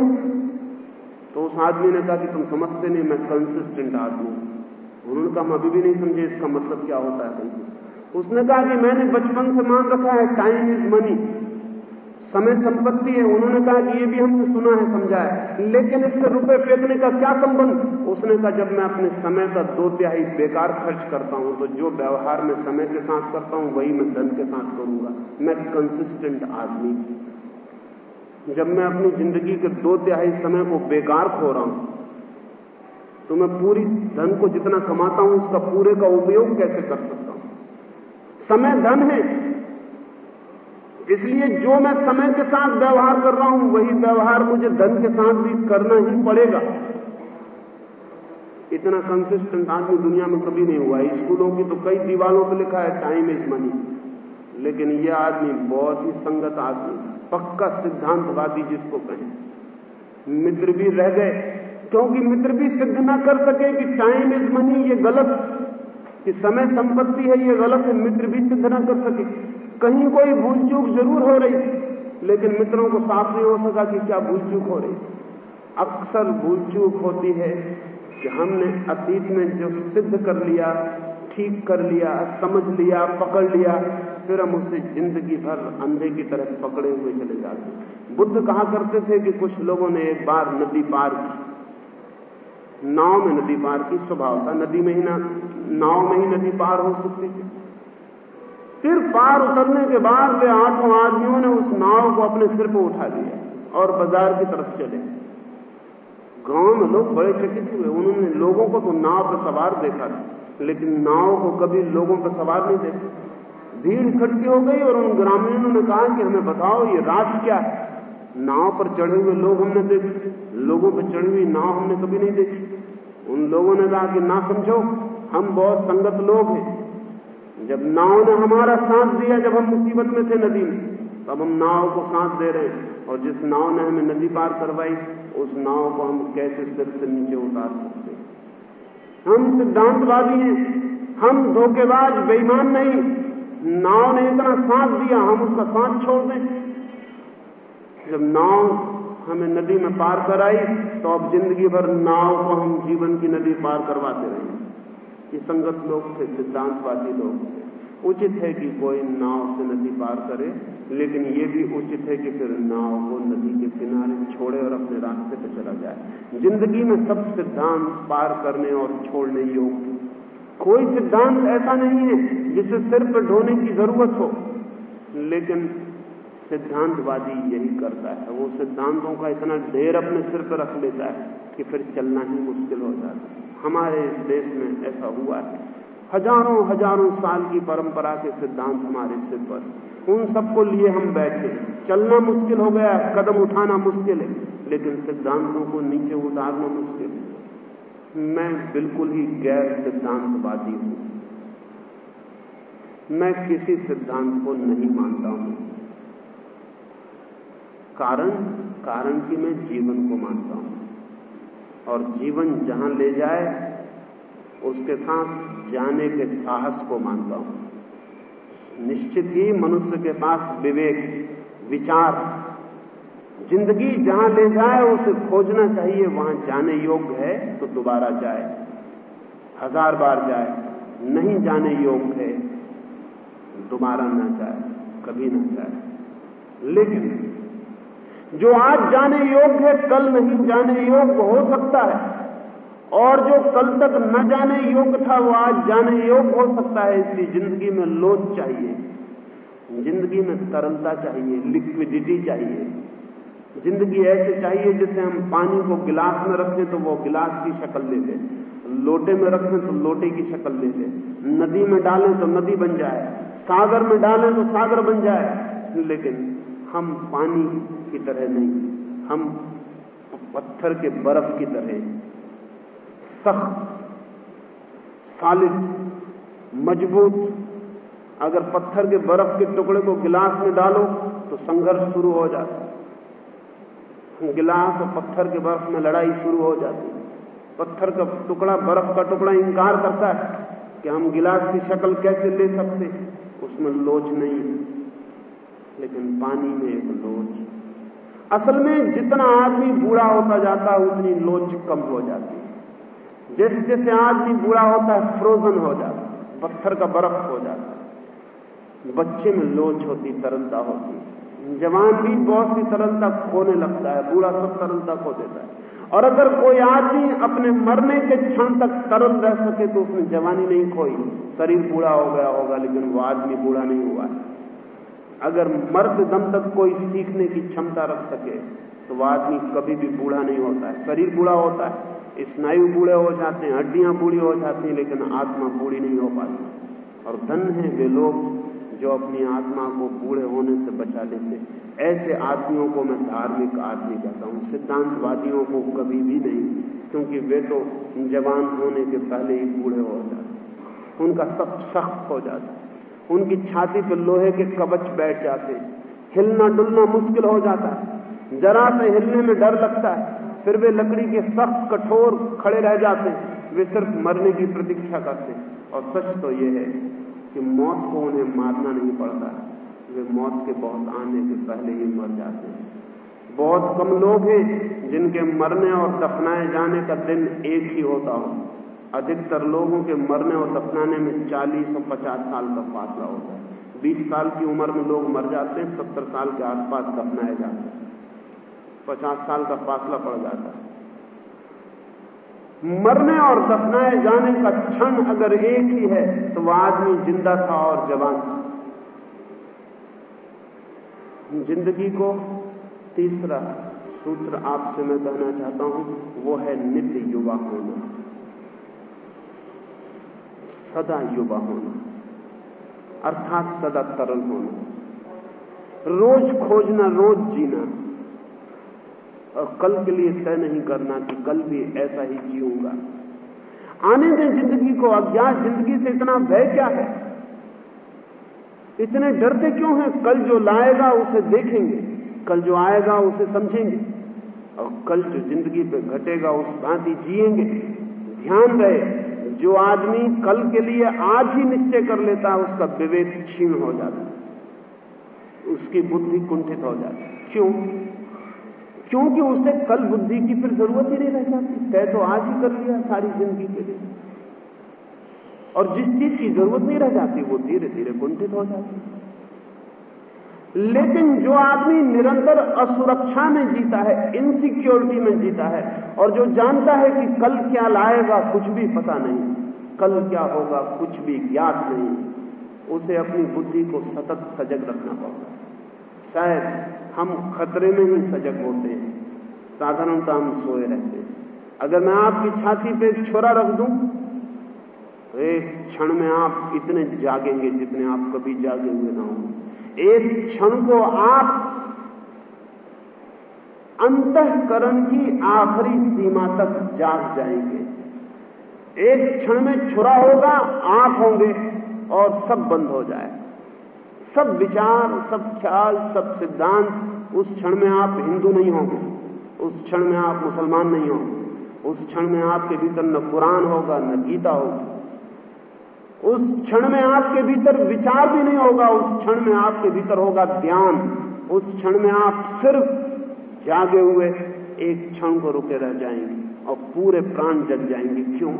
तो उस आदमी ने कहा कि तुम समझते नहीं, मैं कंसिस्टेंट आदमी उन्होंने कहा, हम अभी भी नहीं समझे, इसका मतलब क्या होता है? उसने कहा कि मैंने बचपन से मान रखा है टाइम इज़ मनी समय संपत्ति है, उन्होंने कहा कि ये भी हमने सुना है, समझा है। लेकिन इससे रुपए फेंकने का क्या संबंध? उसने कहा, जब मैं अपने समय का दो तिहाई बेकार खर्च करता हूँ तो जो व्यवहार में समय के साथ करता हूँ, वही मैं धन के साथ करूँगा। मैं कंसिस्टेंट आदमी जब मैं अपनी ज़िंदगी के दो तिहाई समय को बेकार खो रहा हूँ तो मैं पूरी धन को जितना कमाता हूँ, उसका पूरे का उपयोग कैसे कर सकता हूँ? समय धन है। इसलिए जो मैं समय के साथ व्यवहार कर रहा हूँ, वही व्यवहार मुझे धन के साथ भी करना ही पड़ेगा। इतना कंसिस्टेंट आदमी दुनिया में कभी नहीं हुआ। स्कूलों की तो कई दीवारों पर लिखा है टाइम इज़ मनी लेकिन यह आदमी बहुत ही संगत आदमी पक्का सिद्धांतवादी जिसको कहें। मित्र भी रह गए। क्योंकि मित्र भी सिद्ध ना कर सके कि टाइम इज़ मनी ये गलत कि समय संपत्ति है, ये गलत है। मित्र भी सिद्ध ना कर सके। कहीं कोई भूल चूक ज़रूर हो रही थी, लेकिन मित्रों को साफ़ नहीं हो सका कि क्या भूल चूक हो रही अक्सर भूल चूक होती है कि हमने अतीत में जो सिद्ध कर लिया, ठीक कर लिया, समझ लिया, पकड़ लिया, फिर हम उसे ज़िंदगी भर अंधे की तरह पकड़े हुए चले जाते बुद्ध कहा करते थे कि कुछ लोगों ने एक बार नदी पार की। नाव में नदी पार की, स्वभाव था, नदी में ही ना, नाव में ही नदी पार हो सकती थी। फिर पार उतरने के बाद वे आठों आदमियों ने उस नाव को अपने सिर पर उठा लिया और बाज़ार की तरफ़ चले। गाँव में लोग बड़े चकित हुए। उन्होंने लोगों को तो नाव पर सवार देखा, लेकिन नाव को कभी लोगों पर सवार नहीं देखा। भीड़ इकट्ठी हो गई और उन ग्रामीणों ने कहा कि हमें बताओ, ये राज क्या है? नाव पर चढ़े हुए लोग हमने देखे, लोगों पर चढ़ी हुई नाव हमने कभी नहीं देखी। उन लोगों ने कहा कि ना समझो, हम बहुत संगत लोग हैं। जब नाव ने हमारा साथ दिया, जब हम मुसीबत में थे नदी में, तब हम नाव को साथ दे रहे हैं। और जिस नाव ने हमें नदी पार करवाई, उस नाव को हम कैसे सिर से नीचे उतार सकते हैं? हम सिद्धांतवादी हैं। हम धोखेबाज, बेईमान नहीं। नाव ने इतना साथ दिया, हम उसका साथ छोड़ दें। जब नाव हमें नदी में पार कराई तो अब ज़िंदगी भर नाव को हम जीवन की नदी पार करवाते रहे। ये संगत लोग थे, सिद्धांतवादी लोग थे। उचित है कि कोई नाव से नदी पार करे, लेकिन ये भी उचित है कि फिर नाव को नदी के किनारे छोड़े और अपने रास्ते पर चला जाए। ज़िंदगी में सब सिद्धांत पार करने और छोड़ने योग्य। कोई सिद्धांत ऐसा नहीं है जिसे सिर पर ढोने की ज़रूरत हो, लेकिन सिद्धांतवादी यही करता है। वो सिद्धांतों का इतना ढेर अपने सिर पर रख लेता है कि फिर चलना ही मुश्किल हो जाता है। हमारे इस देश में ऐसा हुआ है। हज़ारों हज़ारों साल की परंपरा के सिद्धांत हमारे सिर पर। उन सबको लिए हम बैठे। चलना मुश्किल हो गया, कदम उठाना मुश्किल है, लेकिन सिद्धांतों को नीचे उतारना मुश्किल है। मैं बिल्कुल ही गैर सिद्धांतवादी हूँ। मैं किसी सिद्धांत को नहीं मानता हूँ। कारण कारण कि मैं जीवन को मानता हूँ। और जीवन जहाँ ले जाए, उसके साथ जाने के साहस को मानता हूँ। निश्चित ही मनुष्य के पास विवेक, विचार, ज़िंदगी जहाँ ले जाए, उसे खोजना चाहिए, वहाँ जाने योग्य है तो दोबारा जाए। हज़ार बार जाए, नहीं जाने योग्य है, दोबारा ना जाए, कभी ना जाए। लेकिन जो आज जाने योग्य है, कल नहीं जाने योग्य हो सकता है। और जो कल तक न जाने योग्य था, वो आज जाने योग्य हो सकता है। इसलिए ज़िंदगी में लोच चाहिए। ज़िंदगी में तरलता चाहिए लिक्विडिटी चाहिए। ज़िंदगी ऐसे चाहिए जैसे हम पानी को गिलास में रखें तो वो गिलास की शक्ल ले ले लोटे में रखें तो लोटे की शक्ल ले ले नदी में डालें तो नदी बन जाए। सागर में डालें तो सागर बन जाए। लेकिन हम पानी की तरह नहीं, हम पत्थर के बर्फ़ की तरह सख्त, सालिद, मज़बूत, अगर पत्थर के बर्फ़ के टुकड़े को गिलास में डालो तो संघर्ष शुरू हो जाता है। गिलास और पत्थर के बर्फ़ में लड़ाई शुरू हो जाती है। पत्थर का टुकड़ा, बर्फ़ का टुकड़ा इंकार करता है कि हम गिलास की शक्ल कैसे ले सकते उसमें लोच नहीं है। लेकिन पानी में एक लोच। असल में जितना आदमी बूढ़ा होता जाता है, उतनी लोच कम हो जाती है। जैसे जैसे आदमी बूढ़ा होता है फ्रोजन हो जाता है, पत्थर का बर्फ़ हो जाता है। बच्चे में लोच होती, तरलता होती जवान भी बहुत सी तरलता खोने लगता है, बूढ़ा सब तरलता खो देता है। और अगर कोई आदमी अपने मरने के क्षण तक तरल रह सके तो उसने जवानी नहीं खोई। शरीर बूढ़ा हो गया होगा, लेकिन वो आदमी बूढ़ा नहीं हुआ है। अगर मर्द दम तक कोई सीखने की क्षमता रख सके तो वह आदमी कभी भी बूढ़ा नहीं होता है। शरीर बूढ़ा होता है स्नायु बूढ़े हो जाते हैं, हड्डियाँ बूढ़ी हो जाती हैं, लेकिन आत्मा बूढ़ी नहीं हो पाती। और धन है वे लोग जो अपनी आत्मा को बूढ़े होने से बचा लेते ऐसे आदमियों को मैं धार्मिक आदमी कहता हूँ। सिद्धांतवादियों को कभी भी नहीं, क्योंकि वे तो जवान होने के पहले ही बूढ़े हो जाते उनका सब सख्त हो जाता उनकी छाती पर लोहे के कवच बैठ जाते। हिलना डुलना मुश्किल हो जाता। है जरा से हिलने में डर लगता है, फिर वे लकड़ी के सख्त कठोर खड़े रह जाते। वे सिर्फ़ मरने की प्रतीक्षा करते। और सच तो यह है कि मौत को उन्हें मारना नहीं पड़ता। वे मौत के बहुत आने से पहले ही मर जाते हैं। बहुत कम लोग हैं जिनके मरने और दफनाए जाने का दिन एक ही होता हो। अधिकतर लोगों के मरने और दफनाने में 40 और 50 साल का फासला होता है। 20 साल की उम्र में लोग मर जाते हैं 70 साल के आसपास दफनाए जाते हैं। 50 साल का फासला पड़ जाता है। मरने और दफनाए जाने का क्षण अगर एक ही है तो वह आदमी ज़िंदा था और जवान था। ज़िंदगी को तीसरा सूत्र आपसे मैं कहना चाहता हूँ, वो है नित्य युवा होना। सदा युवा होना, अर्थात सदा तरल होना। रोज खोजना, रोज जीना। और कल के लिए तय नहीं करना कि कल भी ऐसा ही जीऊँगा। आने दें ज़िंदगी को अज्ञात ज़िंदगी से इतना भय क्या है? इतने डरते क्यों हैं? कल जो लाएगा, उसे देखेंगे। कल जो आएगा, उसे समझेंगे। और कल जो ज़िंदगी पे घटेगा, उस भांति जिएँगे। ध्यान रहे जो आदमी कल के लिए आज ही निश्चय कर लेता है, उसका विवेक क्षीण हो जाता है। उसकी बुद्धि कुंठित हो जाती है। क्यों? क्योंकि उसे कल बुद्धि की फिर ज़रूरत ही नहीं रह जाती। तय तो आज ही कर लिया, सारी ज़िंदगी के लिए। और जिस चीज़ की ज़रूरत नहीं रह जाती, वो धीरे धीरे कुंठित हो जाती लेकिन जो आदमी निरंतर असुरक्षा में जीता है इनसिक्योरिटी में जीता है, और जो जानता है कि कल क्या लाएगा, कुछ भी पता नहीं, कल क्या होगा, कुछ भी ज्ञात नहीं, उसे अपनी बुद्धि को सतत सजग रखना पड़ता है। शायद हम खतरे में ही सजग होते हैं, साधारणतः हम सोए रहते हैं। अगर मैं आपकी छाती पे एक छोरा रख दूँ तो एक क्षण में आप इतने जागेंगे जितने आप कभी जागे हुए ना होंगे एक क्षण को आप अंतकरण की आखिरी सीमा तक जाग जाएँगे। एक क्षण में छुरा होगा, आँख होंगे और सब बंद हो जाए। सब विचार, सब ख्याल, सब सिद्धांत, उस क्षण में आप हिंदू नहीं होंगे, उस क्षण में आप मुसलमान नहीं होंगे, उस क्षण में आपके भीतर न कुरान होगा, न गीता होगी। उस क्षण में आपके भीतर विचार भी नहीं होगा, उस क्षण में आपके भीतर होगा ध्यान उस क्षण में आप सिर्फ़ जागे हुए एक क्षण को रुके रह जाएँगे और पूरे प्राण जग जाएँगे। क्यों?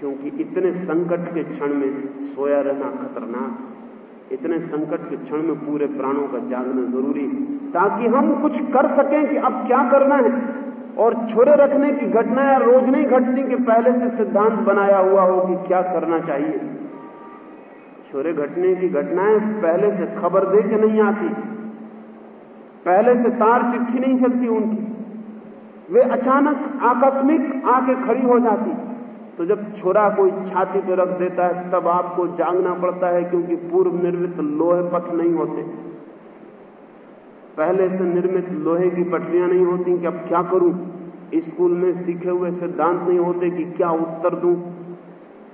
क्योंकि इतने संकट के क्षण में सोया रहना खतरनाक इतने संकट के क्षण में पूरे प्राणों का जागना ज़रूरी ताकि हम कुछ कर सकें कि अब क्या करना है। और छोरे रखने की घटनाएँ रोज नहीं घटती कि पहले से सिद्धांत बनाया हुआ हो कि क्या करना चाहिए। छोरे घटने की घटनाएँ पहले से खबर दे के नहीं आती। पहले से तार चिट्ठी नहीं चलती उनकी। वे अचानक आकस्मिक आके खड़ी हो जाती। तो जब छोरा कोई छाती पर रख देता है, तब आपको जागना पड़ता है क्योंकि पूर्व निर्मित लोहे पथ नहीं होते। पहले से निर्मित लोहे की पटरियाँ नहीं होती कि अब क्या करूँ? स्कूल में सीखे हुए सिद्धांत नहीं होते कि क्या उत्तर दूँ?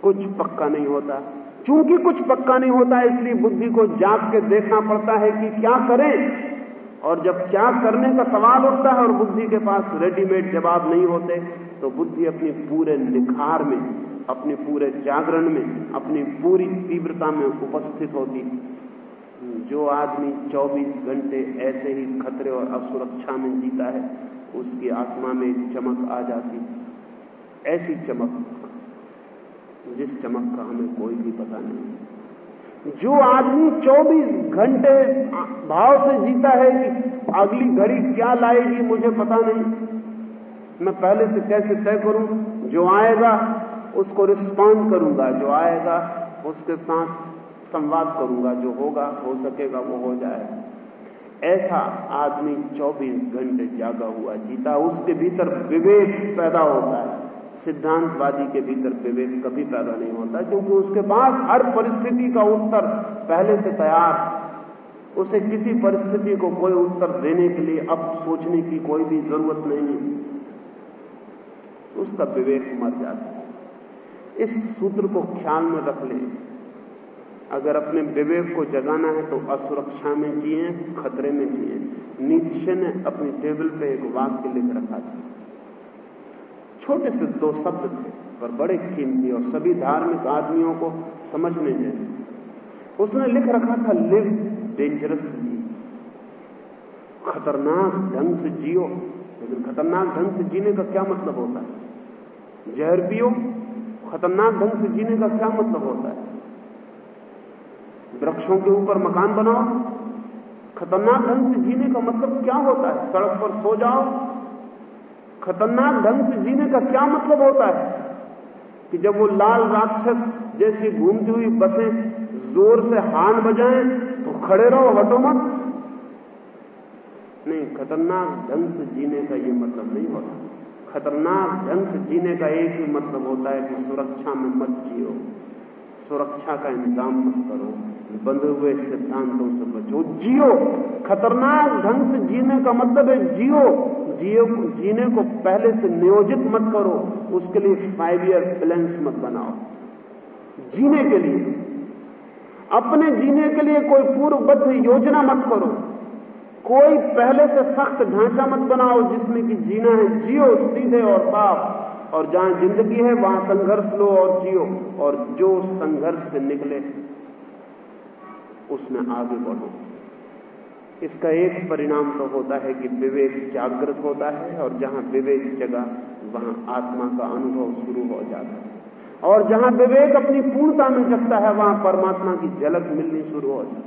कुछ पक्का नहीं होता। चूँकि कुछ पक्का नहीं होता, इसलिए बुद्धि को जाग के देखना पड़ता है कि क्या करें? और जब क्या करने का सवाल उठता है और बुद्धि के पास रेडीमेड जवाब नहीं होते तो बुद्धि अपनी पूरे निखार में, अपने पूरे जागरण में, अपनी पूरी तीव्रता में उपस्थित होती। जो आदमी 24 घंटे ऐसे ही खतरे और असुरक्षा में जीता है, उसकी आत्मा में चमक आ जाती ऐसी चमक, जिस चमक का हमें कोई भी पता नहीं। जो आदमी 24 घंटे भाव से जीता है कि अगली घड़ी क्या लाएगी, मुझे पता नहीं। मैं पहले से कैसे तय करूँ? जो आएगा, उसको रिस्पॉन्ड करूँगा। जो आएगा, उसके साथ संवाद करूँगा, जो होगा, हो सकेगा, वो हो जाए। ऐसा आदमी 24 घंटे जागा हुआ जीता। उसके भीतर विवेक पैदा होता है। सिद्धांतवादी के भीतर विवेक कभी पैदा नहीं होता, क्योंकि उसके पास हर परिस्थिति का उत्तर पहले से तैयार। उसे किसी परिस्थिति को कोई उत्तर देने के लिए अब सोचने की कोई भी ज़रूरत नहीं उसका विवेक मर जाता है। इस सूत्र को ख्याल में रख लें। अगर अपने विवेक को जगाना है तो असुरक्षा में जिए, खतरे में जिए। नीचे ने अपनी टेबल पे एक वाक्य लिख रखा था। छोटे से दो शब्द थे, पर बड़े कीमती और सभी धार्मिक आदमियों को समझने जैसे। उसने लिख रखा था लिव डेंजरस खतरनाक ढंग से जियो। लेकिन खतरनाक ढंग से जीने का क्या मतलब होता है? जहर पियो, खतरनाक ढंग से जीने का क्या मतलब होता है? वृक्षों के ऊपर मकान बनाओ। खतरनाक ढंग से जीने का मतलब क्या होता है? सड़क पर सो जाओ। खतरनाक ढंग से जीने का क्या मतलब होता है? कि जब वो लाल राक्षस जैसी घूमती हुई बसें ज़ोर से हान बजाएँ तो खड़े रहो, हटो मत। नहीं, खतरनाक ढंग से जीने का ये मतलब नहीं होता। खतरनाक ढंग से जीने का एक ही मतलब होता है कि सुरक्षा में मत जियो। सुरक्षा का इंतज़ाम मत करो। बंधे हुए सिद्धांतों से बचो। जियो। खतरनाक ढंग से जीने का मतलब है जियो। जियो, जीने को पहले से नियोजित मत करो। उसके लिए फाइव ईयर प्लान्स मत बनाओ। जीने के लिए। अपने जीने के लिए कोई पूर्वबद्ध योजना मत करो। कोई पहले से सख्त ढांचा मत बनाओ जिसमें कि जीना है जियो, सीधे और साफ़। और जहाँ ज़िंदगी है, वहाँ संघर्ष लो और जियो, और जो संघर्ष से निकले, उसमें आगे बढ़ो। इसका एक परिणाम तो होता है कि विवेक जागृत होता है, और जहाँ विवेक जगा, वहाँ आत्मा का अनुभव शुरू हो जाता है। और जहाँ विवेक अपनी पूर्णता में जगता है, वहाँ परमात्मा की झलक मिलनी शुरू हो जाती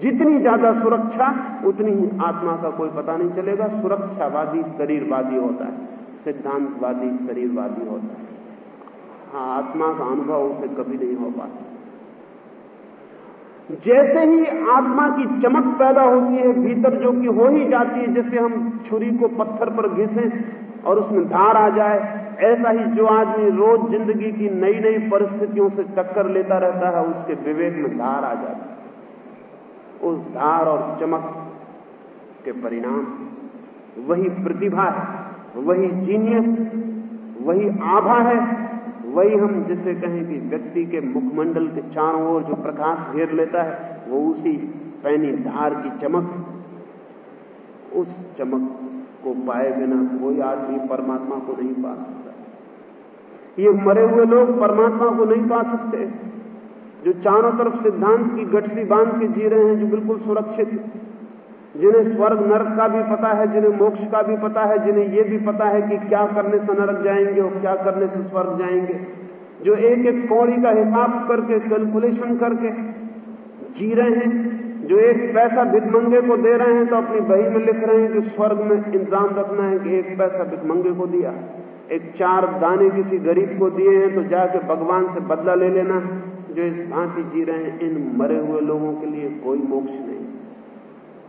जितनी ज़्यादा सुरक्षा, उतनी ही आत्मा का कोई पता नहीं चलेगा। सुरक्षावादी, शरीरवादी होता है। सिद्धांतवादी, शरीरवादी होता है। हाँ आत्मा का अनुभव उसे कभी नहीं हो पाता। जैसे ही आत्मा की चमक पैदा होती है, भीतर जो कि हो ही जाती है, जैसे हम छुरी को पत्थर पर घिसें और उसमें धार आ जाए, ऐसा ही जो आदमी रोज ज़िंदगी की नई नई परिस्थितियों से टक्कर लेता रहता है, उसके विवेक में धार आ जाती है। उस धार और चमक के परिणाम, वही प्रतिभा है। वही जीनियस वही आभा है, वही हम जिसे कहें कि व्यक्ति के मुखमंडल के चारों ओर जो प्रकाश घेर लेता है, वो उसी पैनी धार की चमक उस चमक को पाए बिना कोई आदमी परमात्मा को नहीं पा सकता। ये मरे हुए लोग परमात्मा को नहीं पा सकते। जो चारों तरफ़ सिद्धांत की गठरी बाँध के जी रहे हैं, जो बिल्कुल सुरक्षित जिन्हें स्वर्ग, नरक का भी पता है, जिन्हें मोक्ष का भी पता है, जिन्हें यह भी पता है कि क्या करने से नरक जाएँगे और क्या करने से स्वर्ग जाएँगे। जो एक एक कौड़ी का हिसाब करके कैलकुलेशन करके जी रहे हैं, जो एक पैसा भिकमंगे को दे रहे हैं तो अपनी बही में लिख रहे हैं कि स्वर्ग में इंतज़ाम रखना है कि एक पैसा भिकमंगे को दिया। एक चार दाने किसी गरीब को दिए हैं तो जाके भगवान से बदला ले लेना। जो इस भांति जी रहे हैं, इन मरे हुए लोगों के लिए कोई मोक्ष नहीं।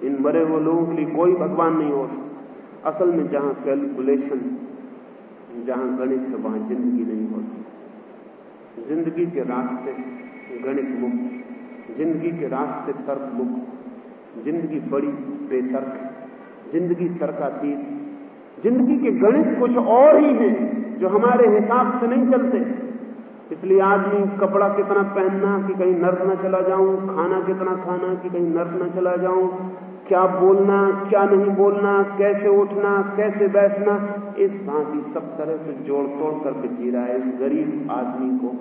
इन मरे हुए लोगों के लिए कोई भगवान नहीं हो सकता। असल में जहाँ कैलकुलेशन, जहाँ गणित है, वहाँ ज़िंदगी नहीं होती। ज़िंदगी के रास्ते गणित मुक्त, ज़िंदगी के रास्ते तर्क मुक्त, ज़िंदगी बड़ी बेतर्क, ज़िंदगी तर्कातीत। ज़िंदगी के गणित कुछ और ही हैं जो हमारे हिसाब से नहीं चलते। इसलिए आदमी कपड़ा कितना पहनना कि कहीं नर्क न चला जाऊँ, खाना कितना खाना कि कहीं नर्क न चला जाऊँ क्या बोलना, क्या नहीं बोलना, कैसे उठना, कैसे बैठना, इस भांति सब तरह से जोड़ तोड़ करके जी रहा है इस गरीब आदमी को।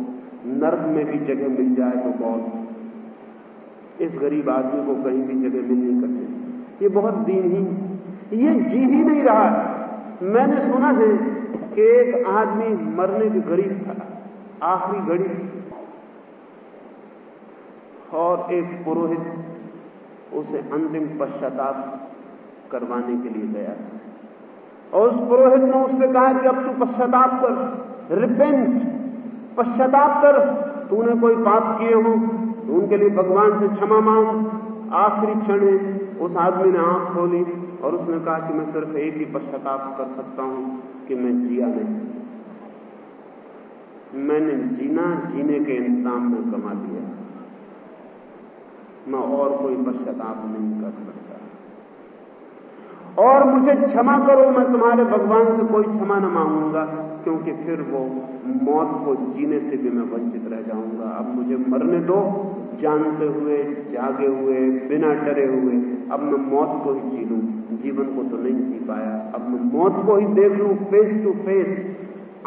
नर्क में भी जगह मिल जाए तो बहुत इस गरीब आदमी को कहीं भी जगह मिल नहीं करते। ये बहुत दीनहीन। ये जी ही नहीं रहा। मैंने सुना है कि एक आदमी मरने के गरीब था, आखिरी घड़ी और एक पुरोहित उसे अंतिम पश्चाताप करवाने के लिए गया और उस पुरोहित ने उससे कहा कि अब तू पश्चाताप कर रिपेंट पश्चाताप कर। तूने कोई पाप किए हो तो उनके लिए भगवान से क्षमा मांग। आखिरी क्षण है उस आदमी ने आँख खोली और उसने कहा कि मैं सिर्फ़ एक ही पश्चाताप कर सकता हूँ कि मैं जिया नहीं। मैंने जीना जीने के इंतज़ाम में कमा लिया। मैं और कोई पश्चाताप नहीं कर सकता। और मुझे क्षमा करो, मैं तुम्हारे भगवान से कोई क्षमा न मांगूँगा, क्योंकि फिर वो मौत को जीने से भी मैं वंचित रह जाऊँगा। अब मुझे मरने दो, जानते हुए, जागे हुए, बिना डरे हुए, अब मैं मौत को ही जी लू। जीवन को तो नहीं जी पाया, अब मैं मौत को ही देख लू फेस टू फेस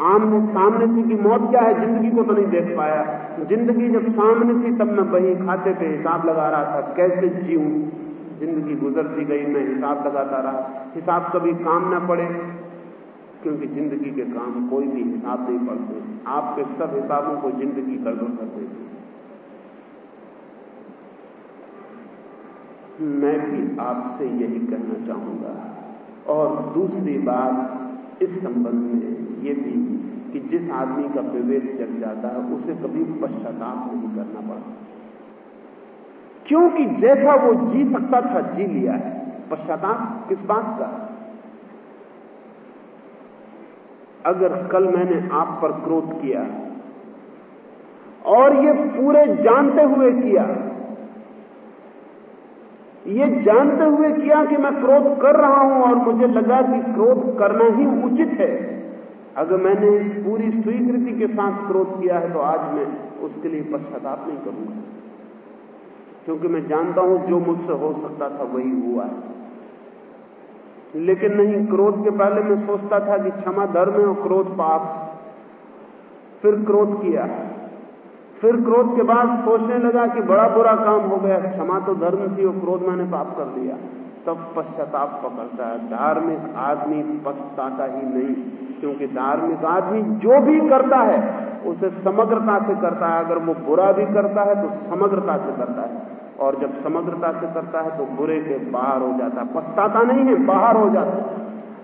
आमने सामने थी कि मौत क्या है? ज़िंदगी को तो नहीं देख पाया। ज़िंदगी जब सामने थी, तब मैं वही खाते पे हिसाब लगा रहा था, कैसे जीऊं? ज़िंदगी गुजरती गई, मैं हिसाब लगाता रहा। हिसाब कभी काम ना पड़े, क्योंकि ज़िंदगी के काम कोई भी हिसाब नहीं पड़ते। आपके सब हिसाबों को ज़िंदगी गड़बड़ कर देती मैं भी आपसे यही कहना चाहूँगा। और दूसरी बात, इस संबंध में ये भी कि जिस आदमी का विवेक जग जाता है, उसे कभी पश्चाताप नहीं करना पड़ता। क्योंकि जैसा वो जी सकता था, जी लिया है। पश्चाताप किस बात का? अगर कल मैंने आप पर क्रोध किया, और ये पूरे जानते हुए किया, ये जानते हुए किया कि मैं क्रोध कर रहा हूँ, और मुझे लगा कि क्रोध करना ही उचित है। अगर मैंने इस पूरी स्वीकृति के साथ क्रोध किया है तो आज मैं उसके लिए पश्चाताप नहीं करूँगा। क्योंकि मैं जानता हूँ जो मुझसे हो सकता था, वही हुआ है। लेकिन नहीं, क्रोध के पहले मैं सोचता था कि क्षमा धर्म है और क्रोध पाप फिर क्रोध किया। फिर क्रोध के बाद सोचने लगा कि बड़ा बुरा काम हो गया, क्षमा तो धर्म थी और क्रोध मैंने पाप कर दिया तब पश्चाताप पकड़ता है। धार्मिक आदमी पछताता ही नहीं। क्योंकि धार्मिक आदमी जो भी करता है, उसे समग्रता से करता है। अगर वो बुरा भी करता है तो समग्रता से करता है। और जब समग्रता से करता है तो बुरे के बाहर हो जाता है। पछताता नहीं है, बाहर हो जाता है।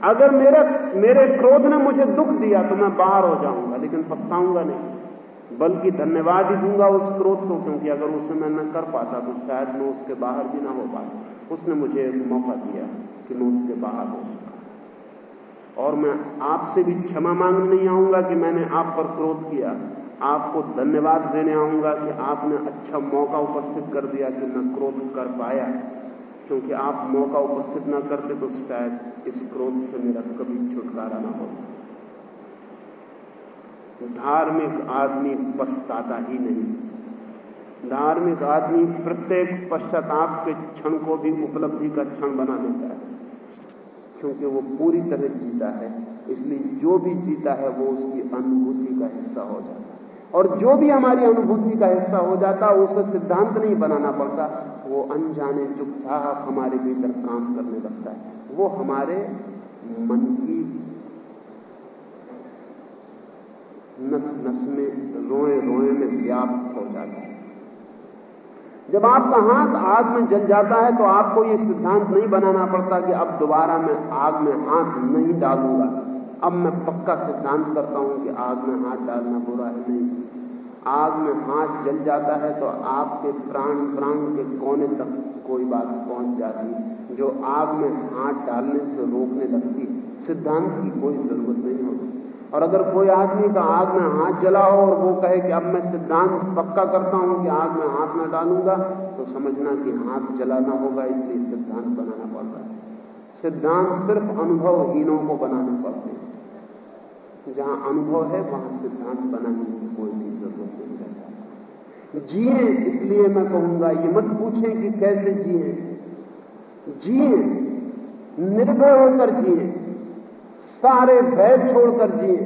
अगर मेरे मेरे क्रोध ने मुझे दुख दिया तो मैं बाहर हो जाऊँगा, लेकिन पछताऊँगा नहीं। बल्कि धन्यवाद ही दूँगा उस क्रोध को, क्योंकि अगर उसे मैं न कर पाता तो शायद मैं उसके बाहर भी ना हो पाता। उसने मुझे मौका दिया कि मैं उसके बाहर हो और मैं आपसे भी क्षमा मांगने नहीं आऊँगा कि मैंने आप पर क्रोध किया। आपको धन्यवाद देने आऊँगा कि आपने अच्छा मौका उपस्थित कर दिया कि मैं क्रोध कर पाया। क्योंकि आप मौका उपस्थित ना करते तो शायद इस क्रोध से मेरा कभी छुटकारा ना हो। धार्मिक आदमी पछताता ही नहीं। धार्मिक आदमी प्रत्येक पश्चाताप के क्षण को भी उपलब्धि का क्षण बना देता है। क्योंकि वो पूरी तरह जीता है, इसलिए जो भी जीता है, वो उसकी अनुभूति का हिस्सा हो जाता है। और जो भी हमारी अनुभूति का हिस्सा हो जाता है उसे सिद्धांत नहीं बनाना पड़ता, वो अनजाने चुपचाप हमारे भीतर काम करने लगता है। वो हमारे मन की नस नस में रोए रोए में व्याप्त हो जाता है। जब आपका हाथ आग में जल जाता है तो आपको ये सिद्धांत नहीं बनाना पड़ता कि अब दोबारा मैं आग में हाथ नहीं डालूँगा। अब मैं पक्का सिद्धांत करता हूँ कि आग में हाथ डालना बुरा है नहीं। आग में हाथ जल जाता है तो आपके प्राण प्राण के कोने तक कोई बात पहुँच जाती जो आग में हाथ डालने से रोकने लगती सिद्धांत की कोई ज़रूरत नहीं होती। और अगर कोई आदमी का आग में हाथ जला हो और वो कहे कि अब मैं सिद्धांत पक्का करता हूँ कि आग में हाथ में डालूँगा तो समझना कि हाथ जलाना होगा, इसलिए सिद्धांत बनाना पड़ता है। सिद्धांत सिर्फ़ अनुभवहीनों को बनाने पड़ते हैं। जहाँ अनुभव है, वहाँ सिद्धांत बनाने की कोई भी ज़रूरत नहीं रहता। जिए, इसलिए मैं कहूँगा, ये मत पूछें कि कैसे जिए। जिए, निर्भय होकर जिए। सारे भय छोड़कर जिए।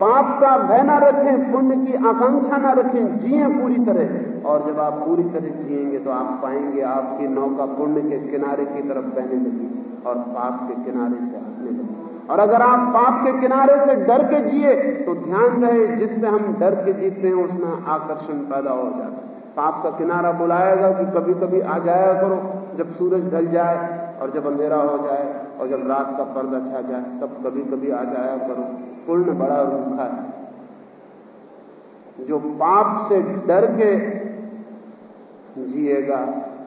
पाप का भय ना रखें, पुण्य की आकांक्षा ना रखें, जिए पूरी तरह। और जब आप पूरी तरह जिएँगे तो आप पाएँगे आपकी नौका पुण्य के किनारे की तरफ़ बहने लगी और पाप के किनारे से हटने लगी। और अगर आप पाप के किनारे से डर के जिए तो ध्यान रहे जिससे हम डर के जीते हैं, उसमें आकर्षण पैदा हो जाता है। पाप का किनारा बुलाएगा कि कभी कभी आ जाया करो, जब सूरज ढल जाए और जब अंधेरा हो जाए और जब रात का पर्दा छा जाए, तब कभी कभी आ जाया करो। पूर्ण बड़ा रूखा है। जो पाप से डर के जिएगा,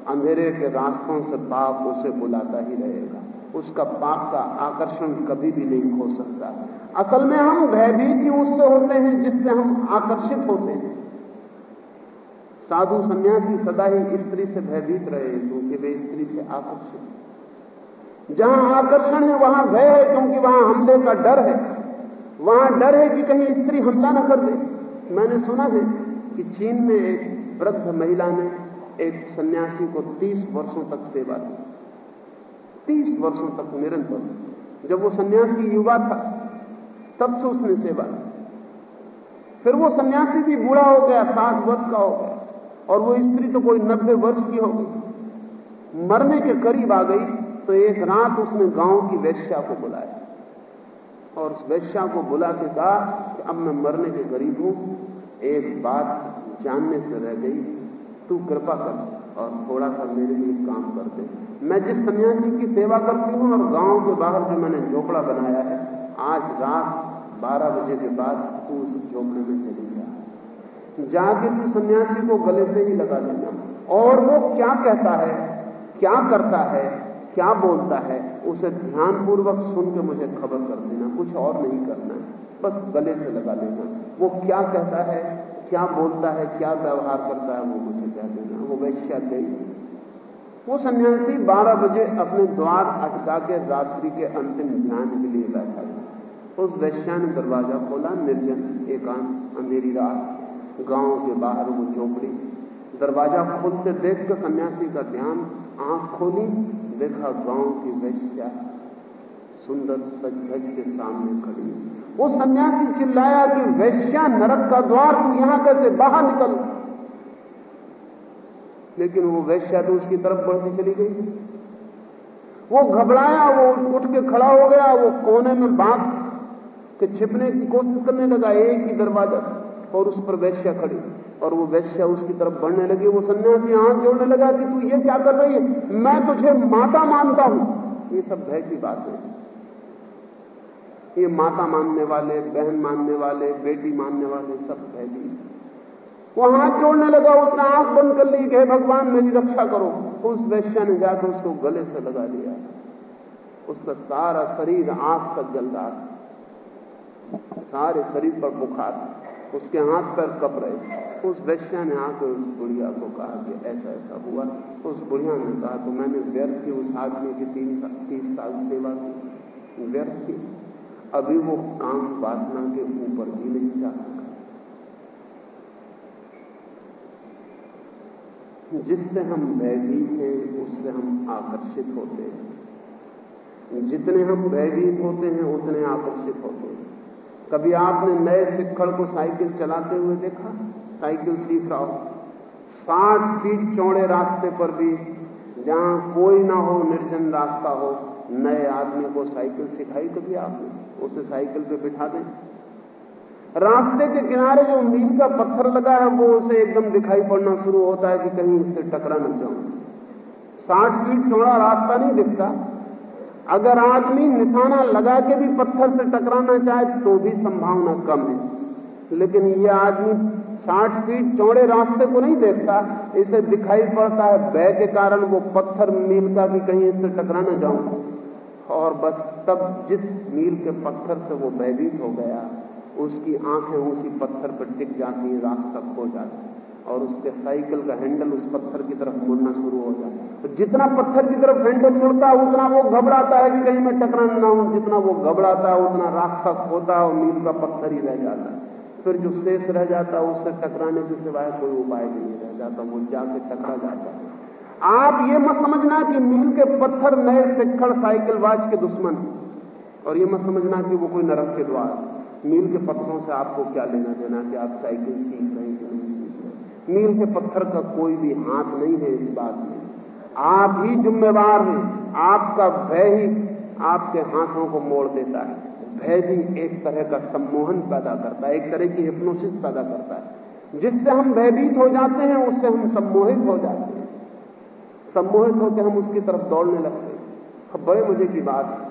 अंधेरे के रास्तों से पाप उसे बुलाता ही रहेगा। उसका पाप का आकर्षण कभी भी नहीं खो सकता। असल में हम भयभीत ही उससे होते हैं, जिससे हम आकर्षित होते हैं। साधु सन्यासी सदा ही स्त्री से भयभीत रहे, क्योंकि वे स्त्री से आकर्षित जहाँ आकर्षण है, वहाँ भय है, क्योंकि वहाँ हमले का डर है। वहाँ डर है कि कहीं स्त्री हमला न कर दे। मैंने सुना है कि चीन में एक वृद्ध महिला ने एक सन्यासी को 30 वर्षों तक सेवा दी। 30 वर्षों तक निरंतर। जब वो सन्यासी युवा था, तब से उसने सेवा की फिर वो सन्यासी भी बूढ़ा हो गया, साठ वर्ष का हो गया, और वो स्त्री तो कोई नब्बे वर्ष की हो गई मरने के करीब आ गई। तो एक रात उसने गाँव की वैश्या को बुलाया। और उस वैश्या को बुला के कहा कि अब मैं मरने के गरीब हूँ, एक बात जानने से रह गई, तू कृपा कर और थोड़ा सा मेरे लिए काम कर दे। मैं जिस सन्यासी की सेवा करती हूँ और गाँव के बाहर जो मैंने झोपड़ा बनाया है, आज रात 12 बजे के बाद तू उस झोपड़े में चली जा। जाके तू सन्यासी को गले से ही लगा देना। और वो क्या कहता है, क्या करता है क्या बोलता है, उसे ध्यानपूर्वक सुन के मुझे खबर कर देना, कुछ और नहीं करना है। बस गले से लगा देना। वो क्या कहता है, क्या बोलता है, क्या व्यवहार करता है, वो मुझे कह देना। वो वैश्या गई। वो सन्यासी 12 बजे अपने द्वार अटका के रात्रि के अंतिम ध्यान के लिए बैठा उस वैश्या ने दरवाज़ा खोला, निर्जन, एकांत, अंधेरी रात, गाँव के बाहर वो झोपड़ी। दरवाज़ा खोलते देख कर सन्यासी का ध्यान आँख खोली देखा गाँव की वैश्या सुंदर सज धज के सामने खड़ी। वो सन्यासी चिल्लाया कि, वैश्या, नरक का द्वार, तू यहाँ कैसे बाहर निकल? लेकिन वो वैश्या तो उसकी तरफ़ बढ़ती चली गई। वो घबराया, वो उठ के खड़ा हो गया, वो कोने में बाँध के छिपने की कोशिश करने लगा, एक ही दरवाज़ा, और उस पर वैश्या खड़ी। और वो वैश्या उसकी तरफ़ बढ़ने लगी, वो सन्यासी हाथ जोड़ने लगा कि तू ये क्या कर रही है? मैं तुझे माता मानता हूँ। ये सब भय की बात है। ये माता मानने वाले, बहन मानने वाले, बेटी मानने वाले सब भय की वो हाथ जोड़ने लगा, उसने आँख बंद कर ली कि भगवान, मेरी रक्षा करो। उस वैश्या ने जाकर उसको गले से लगा लिया। उसका सारा शरीर आँख तक जल रहा सारे शरीर पर बुखार उसके हाथ पर कप रहे उस वैश्या ने आकर उस बुढ़िया को कहा कि ऐसा ऐसा हुआ। उस बुढ़िया ने कहा तो मैंने व्यर्थ की उस आदमी की तीन सा, तीस साल सेवा की। व्यर्थ की अभी वो काम वासना के ऊपर भी नहीं जा सका। जिससे हम भयभीत हैं उससे हम आकर्षित होते हैं। जितने हम भयभीत होते हैं उतने आकर्षित होते हैं। कभी आपने नए सिक्खड़ को साइकिल चलाते हुए देखा? साइकिल सीख। रहा हो साठ फीट चौड़े रास्ते पर भी जहाँ कोई ना हो, निर्जन रास्ता हो, नए आदमी को साइकिल सिखाई कभी आपने उसे साइकिल पे बिठा दें। रास्ते के किनारे जो मील का पत्थर लगा है, वो उसे एकदम दिखाई पड़ना शुरू होता है कि कहीं उससे टकरा न जाऊँ। साठ फीट चौड़ा रास्ता नहीं दिखता। अगर आदमी निशाना लगा के भी पत्थर से टकराना चाहे तो भी संभावना कम है। लेकिन ये आदमी साठ फीट चौड़े रास्ते को नहीं देखता, इसे दिखाई पड़ता है भय के कारण वो पत्थर मील का कि कहीं इससे टकरा न जाऊँ। और बस तब जिस मील के पत्थर से वो भयभीत हो गया, उसकी आँखें उसी पत्थर पर टिक जाती हैं, रास्ता खो जाता है। और उसके साइकिल का हैंडल उस पत्थर की तरफ़ मुड़ना शुरू हो जाता है। तो जितना पत्थर की तरफ़ हैंडल मुड़ता है उतना वो घबराता है कि कहीं मैं टकरा ना हूँ जितना वो घबराता है उतना रास्ता खोता है और मील का पत्थर ही रह जाता है। फिर जो शेष रह जाता है, उससे टकराने के सिवाय कोई उपाय नहीं रह जाता, वो जाके टकरा जाता है। आप ये मत समझना कि मील के पत्थर नए सिक्खड़ साइकिल वाच के दुश्मन है, और ये मत समझना कि वो कोई नरक के द्वार मील के पत्थरों से आपको क्या लेना देना कि आप साइकिल सीख रहे हैं नहीं सीख मील के पत्थर का कोई भी हाथ नहीं है इस बात में। आप ही जिम्मेवार हैं, आपका भय ही आपके हाथों को मोड़ देता है। भय भी एक तरह का सम्मोहन पैदा करता है एक तरह की हिप्नोसिस पैदा करता है। जिससे हम भयभीत हो जाते हैं उससे हम सम्मोहित हो जाते हैं। सम्मोहित होकर हम उसकी तरफ़ दौड़ने लगते हैं। अब बड़े मज़े की बात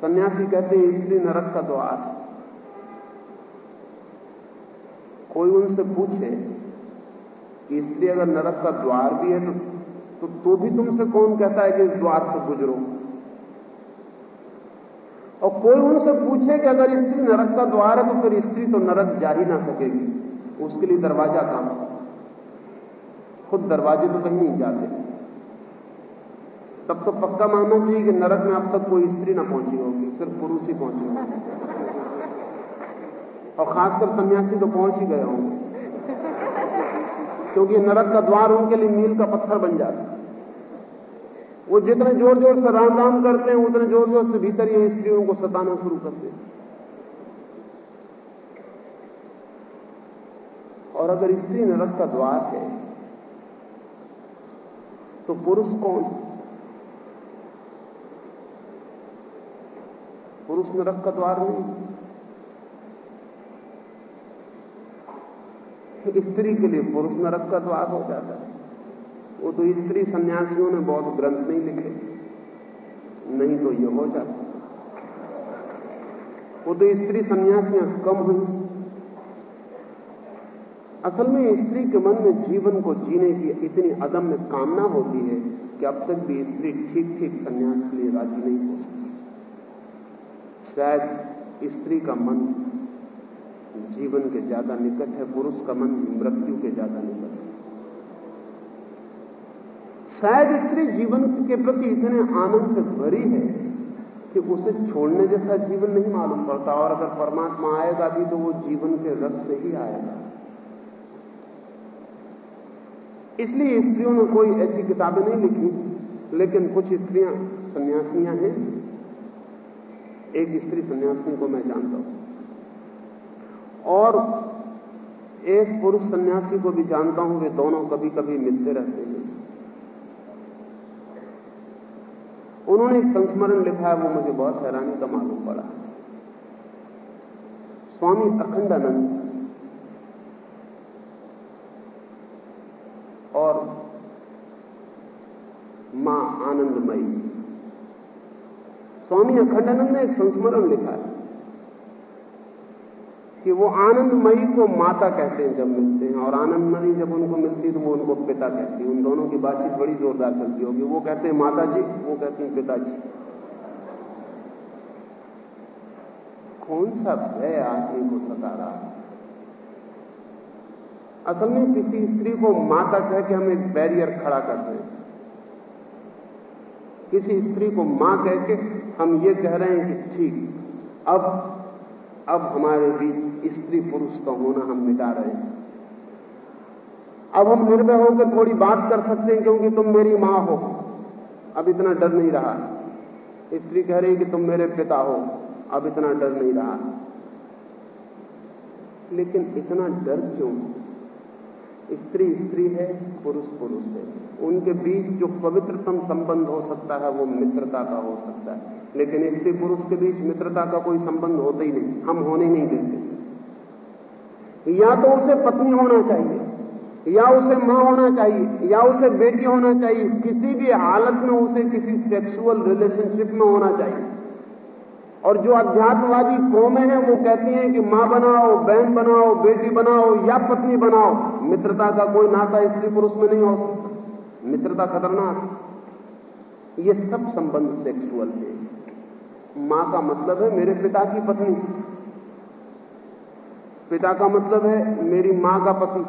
सन्यासी कहते हैं स्त्री नरक का द्वार कोई उनसे पूछे कि स्त्री अगर नरक का द्वार भी है तो तो, तो भी तुमसे कौन कहता है कि इस द्वार से गुजरो? और कोई उनसे पूछे कि अगर स्त्री नरक का द्वार है तो फिर स्त्री तो नरक जा ही ना सकेगी। उसके लिए दरवाज़ा काम खुद दरवाजे तो कहीं नहीं जाते। तब तो पक्का मानना चाहिए कि नरक में अब तक कोई स्त्री ना पहुँची होगी, सिर्फ़ पुरुष ही पहुँचे होंगे। और खासकर सन्यासी तो पहुँच ही गए होंगे। क्योंकि नरक का द्वार उनके लिए मील का पत्थर बन जाता। वो जितने ज़ोर ज़ोर से राम राम करते हैं, उतने ज़ोर ज़ोर से भीतर ये स्त्रियों को सताना शुरू करते हैं। और अगर स्त्री नरक का द्वार है तो पुरुष कौन? पुरुष नरक का द्वार नहीं। स्त्री के लिए पुरुष नरक का द्वार हो जाता है। वो तो स्त्री सन्यासियों ने बहुत ग्रंथ नहीं लिखे। नहीं तो ये हो जाता। वो तो स्त्री सन्यासियाँ कम हुई। असल में स्त्री के मन में जीवन को जीने की इतनी अदम्य कामना होती है कि अब तक भी स्त्री ठीक ठीक संन्यास के लिए राज़ी नहीं हो सकती शायद स्त्री का मन जीवन के ज़्यादा निकट है, पुरुष का मन मृत्यु के ज़्यादा निकट शायद स्त्री जीवन के प्रति इतने आनंद से भरी है कि उसे छोड़ने जैसा जीवन नहीं मालूम पड़ता, और अगर परमात्मा आएगा भी तो वो जीवन के रस से ही आएगा। इसलिए स्त्रियों ने कोई ऐसी किताबें नहीं लिखी, लेकिन कुछ स्त्रियाँ सन्यासियाँ हैं। एक स्त्री सन्यासिनी को मैं जानता हूँ, और एक पुरुष सन्यासी को भी जानता हूँ, वे दोनों कभी कभी मिलते रहते हैं। उन्होंने एक संस्मरण लिखा है, वो मुझे बहुत हैरानी का मालूम पड़ा। स्वामी अखंडानंद और माँ आनंदमयी। स्वामी अखंडानंद ने एक संस्मरण लिखा है। कि वो आनंदमयी को माता कहते हैं जब मिलते हैं, और आनंदमयी जब उनको मिलती है तो वो उनको पिता कहती है। उन दोनों की बातचीत बड़ी जोरदार चलती होगी। वो कहते हैं माता जी वो कहती हैं, पिताजी। कौन सा भय आदमी को सता रहा असल में किसी स्त्री को माता कह के हम एक बैरियर खड़ा करते हैं। किसी स्त्री को माँ कह के हम ये कह रहे हैं कि, ठीक, अब अब हमारे बीच स्त्री पुरुष का होना हम मिटा रहे हैं। अब हम निर्भय होकर थोड़ी बात कर सकते हैं क्योंकि तुम मेरी माँ हो। अब इतना डर नहीं रहा। स्त्री कह रही कि तुम मेरे पिता हो। अब इतना डर नहीं रहा। लेकिन इतना डर क्यों? स्त्री स्त्री है, पुरुष पुरुष है। उनके बीच जो पवित्रतम संबंध हो सकता है, वो मित्रता का हो सकता है। लेकिन स्त्री पुरुष के बीच मित्रता का कोई संबंध होता ही नहीं। हम होने नहीं देते। या तो उसे पत्नी होना चाहिए, या उसे माँ होना चाहिए, या उसे बेटी होना चाहिए, किसी भी हालत में उसे किसी सेक्सुअल रिलेशनशिप में होना चाहिए। और जो अध्यात्मवादी कौमें हैं, वो कहती हैं कि माँ बनाओ, बहन बनाओ, बेटी बनाओ या पत्नी बनाओ, मित्रता का कोई नाता स्त्री पुरुष में नहीं हो सकता। मित्रता खतरनाक ये सब संबंध सेक्सुअल है। माँ का मतलब है मेरे पिता की पत्नी। पिता का मतलब है मेरी माँ का पति।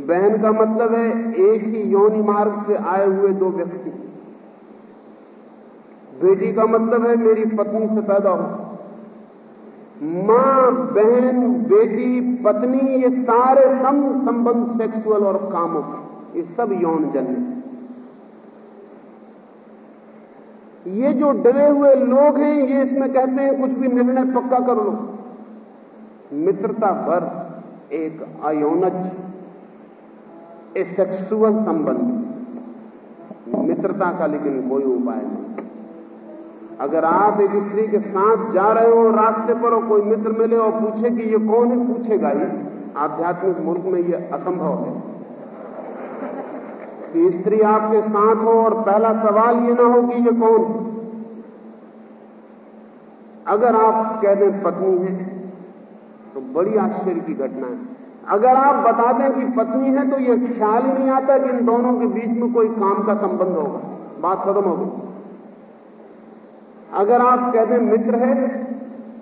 बहन का मतलब है एक ही योनि मार्ग से आए हुए दो व्यक्ति। बेटी का मतलब है मेरी पत्नी से पैदा हो। माँ, बहन, बेटी, पत्नी, ये सारे सम संबंध सेक्सुअल और कामुक ये सब यौन जन्य ये जो डरे हुए लोग हैं, ये इसमें कहते हैं कुछ भी निर्णय पक्का कर लो। मित्रता पर एक अयोनज ए सेक्सुअल संबंध। मित्रता का लेकिन कोई उपाय नहीं। अगर आप एक स्त्री के साथ जा रहे हो रास्ते पर और कोई मित्र मिले और पूछे कि ये कौन है, पूछेगा ही। आध्यात्मिक मुल्क में ये असंभव है। कि स्त्री आपके साथ हो और पहला सवाल ये ना हो कि ये कौन अगर आप कह दें पत्नी है तो बड़ी आश्चर्य की घटना है। अगर आप बता दें कि पत्नी है तो यह ख्याल ही नहीं आता कि इन दोनों के बीच में कोई काम का संबंध होगा। बात खत्म हो गई। अगर आप कह दें मित्र है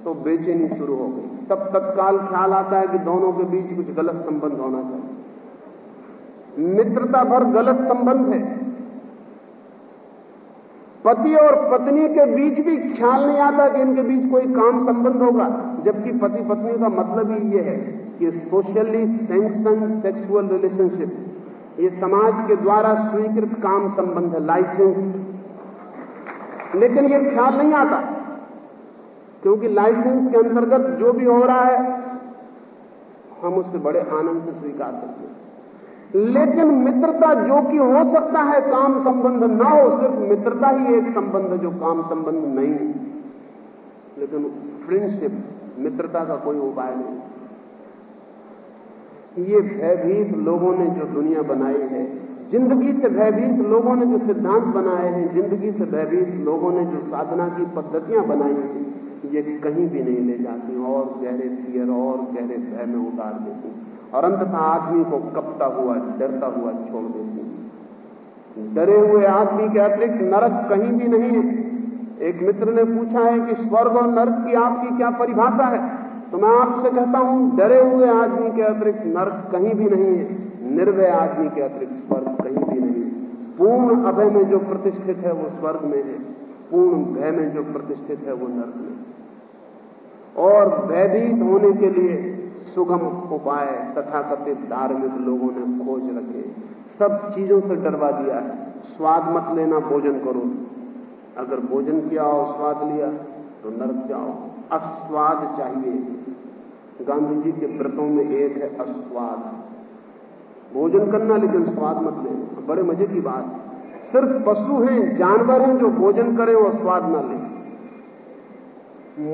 तो बेचैनी शुरू हो गई। तब तत्काल ख्याल आता है कि दोनों के बीच कुछ गलत संबंध होना चाहिए। मित्रता भर गलत संबंध है। पति और पत्नी के बीच भी ख्याल नहीं आता कि इनके बीच कोई काम संबंध होगा, जबकि पति पत्नी का मतलब ही यह है कि सोशली सैंक्शन सेक्सुअल रिलेशनशिप ये समाज के द्वारा स्वीकृत काम संबंध है लाइसेंस लेकिन ये ख्याल नहीं आता, क्योंकि लाइसेंस के अंतर्गत जो भी हो रहा है, हम उसे बड़े आनंद से स्वीकार करते हैं। लेकिन मित्रता जो कि हो सकता है काम संबंध ना हो, सिर्फ़ मित्रता ही एक संबंध जो काम संबंध नहीं है। लेकिन फ्रेंडशिप मित्रता का कोई उपाय नहीं। ये भयभीत लोगों ने जो दुनिया बनाई है, ज़िंदगी से भयभीत लोगों ने जो सिद्धांत बनाए हैं, ज़िंदगी से भयभीत लोगों ने जो साधना की पद्धतियाँ बनाई हैं, ये कहीं भी नहीं ले जाती, और गहरे फियर और गहरे भय में उतार देती। और अंततः आदमी को कपता हुआ, डरता हुआ छोड़ देती डरे हुए आदमी के अतिरिक्त नरक कहीं भी नहीं है। एक मित्र ने पूछा है कि स्वर्ग और नरक की आपकी क्या परिभाषा है? तो मैं आपसे कहता हूँ, डरे हुए आदमी के अतिरिक्त नरक कहीं भी नहीं है। निर्भय आदमी के अतिरिक्त स्वर्ग कहीं भी नहीं है। पूर्ण अभय में जो प्रतिष्ठित है, वो स्वर्ग में है। पूर्ण भय में जो प्रतिष्ठित है, वो नर्क में और भयभीत होने के लिए सुगम उपाय तथाकथित धार्मिक लोगों ने खोज रखे। सब चीज़ों से डरवा दिया है। स्वाद मत लेना, भोजन करो। अगर भोजन किया और स्वाद लिया तो नर्क जाओ। अस्वाद चाहिए। गांधी जी के व्रतों में एक है अस्वाद। भोजन करना, लेकिन स्वाद मत लेना। बड़े मज़े की बात। सिर्फ़ पशु हैं, जानवर हैं, जो भोजन करें और स्वाद न लें।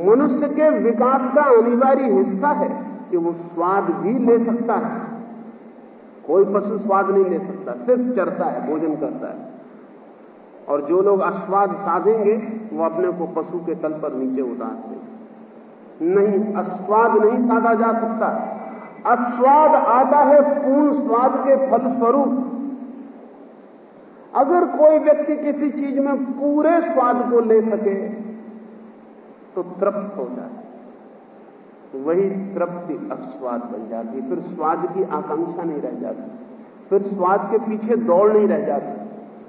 मनुष्य के विकास का अनिवार्य हिस्सा है। कि वो स्वाद भी ले सकता है। कोई पशु स्वाद नहीं ले सकता, सिर्फ़ चरता है, भोजन करता है। और जो लोग अस्वाद साधेंगे, वो अपने को पशु के तल पर नीचे उतारते नहीं अस्वाद नहीं साधा जा सकता। अस्वाद आता है पूर्ण स्वाद के फलस्वरूप। अगर कोई व्यक्ति किसी चीज़ में पूरे स्वाद को ले सके तो तृप्त हो जाए वही तृप्ति अस्वाद बन जाती फिर स्वाद की आकांक्षा नहीं रह जाती। फिर स्वाद के पीछे दौड़ नहीं रह जाती।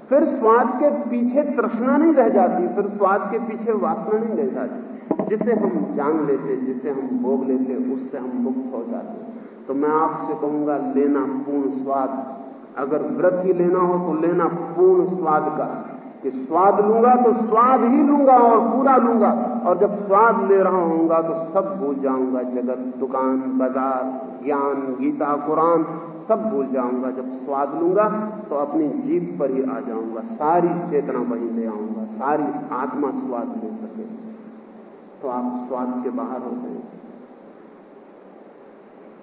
फिर स्वाद के पीछे तृष्णा नहीं रह जाती। फिर स्वाद के पीछे वासना नहीं रह जाती। जिसे हम जान लेते, जिसे हम भोग लेते, उससे हम मुक्त हो जाते। तो मैं आपसे कहूँगा, लेना पूर्ण स्वाद। अगर व्रत ही लेना हो तो लेना पूर्ण स्वाद का। कि स्वाद लूँगा तो स्वाद ही लूँगा और पूरा लूँगा। और जब स्वाद ले रहा हूँगा तो सब भूल जाऊँगा जगत, दुकान, बाज़ार, ज्ञान, गीता, कुरान, सब भूल जाऊँगा। जब स्वाद लूँगा तो अपनी जीप पर ही आ जाऊँगा, सारी चेतना वहीं ले आऊँगा, सारी आत्मा स्वाद ले सके। तो आप स्वाद के बाहर हो गए।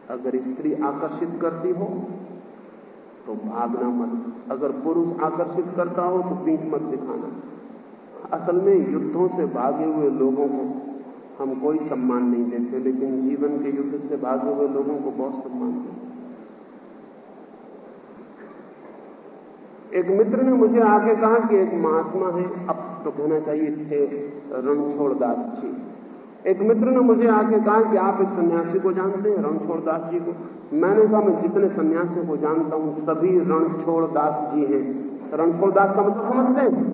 अगर स्त्री आकर्षित करती हो तो भागना मत। अगर पुरुष आकर्षित करता हो तो पीठ मत दिखाना। असल में युद्धों से भागे हुए लोगों को हम कोई सम्मान नहीं देते, लेकिन जीवन के युद्ध से भागे हुए लोगों को बहुत सम्मान देते एक मित्र ने मुझे आके कहा कि एक महात्मा है, अब तो कहना चाहिए थे रणछोड़ दास जी एक मित्र ने मुझे आके कहा कि आप एक सन्यासी को जानते हैं, रणछोड़ दास जी को। मैंने कहा, मैं जितने सन्यासियों को जानता हूँ, सभी रणछोड़ दास जी हैं। रणछोड़ दास का मतलब समझते हैं?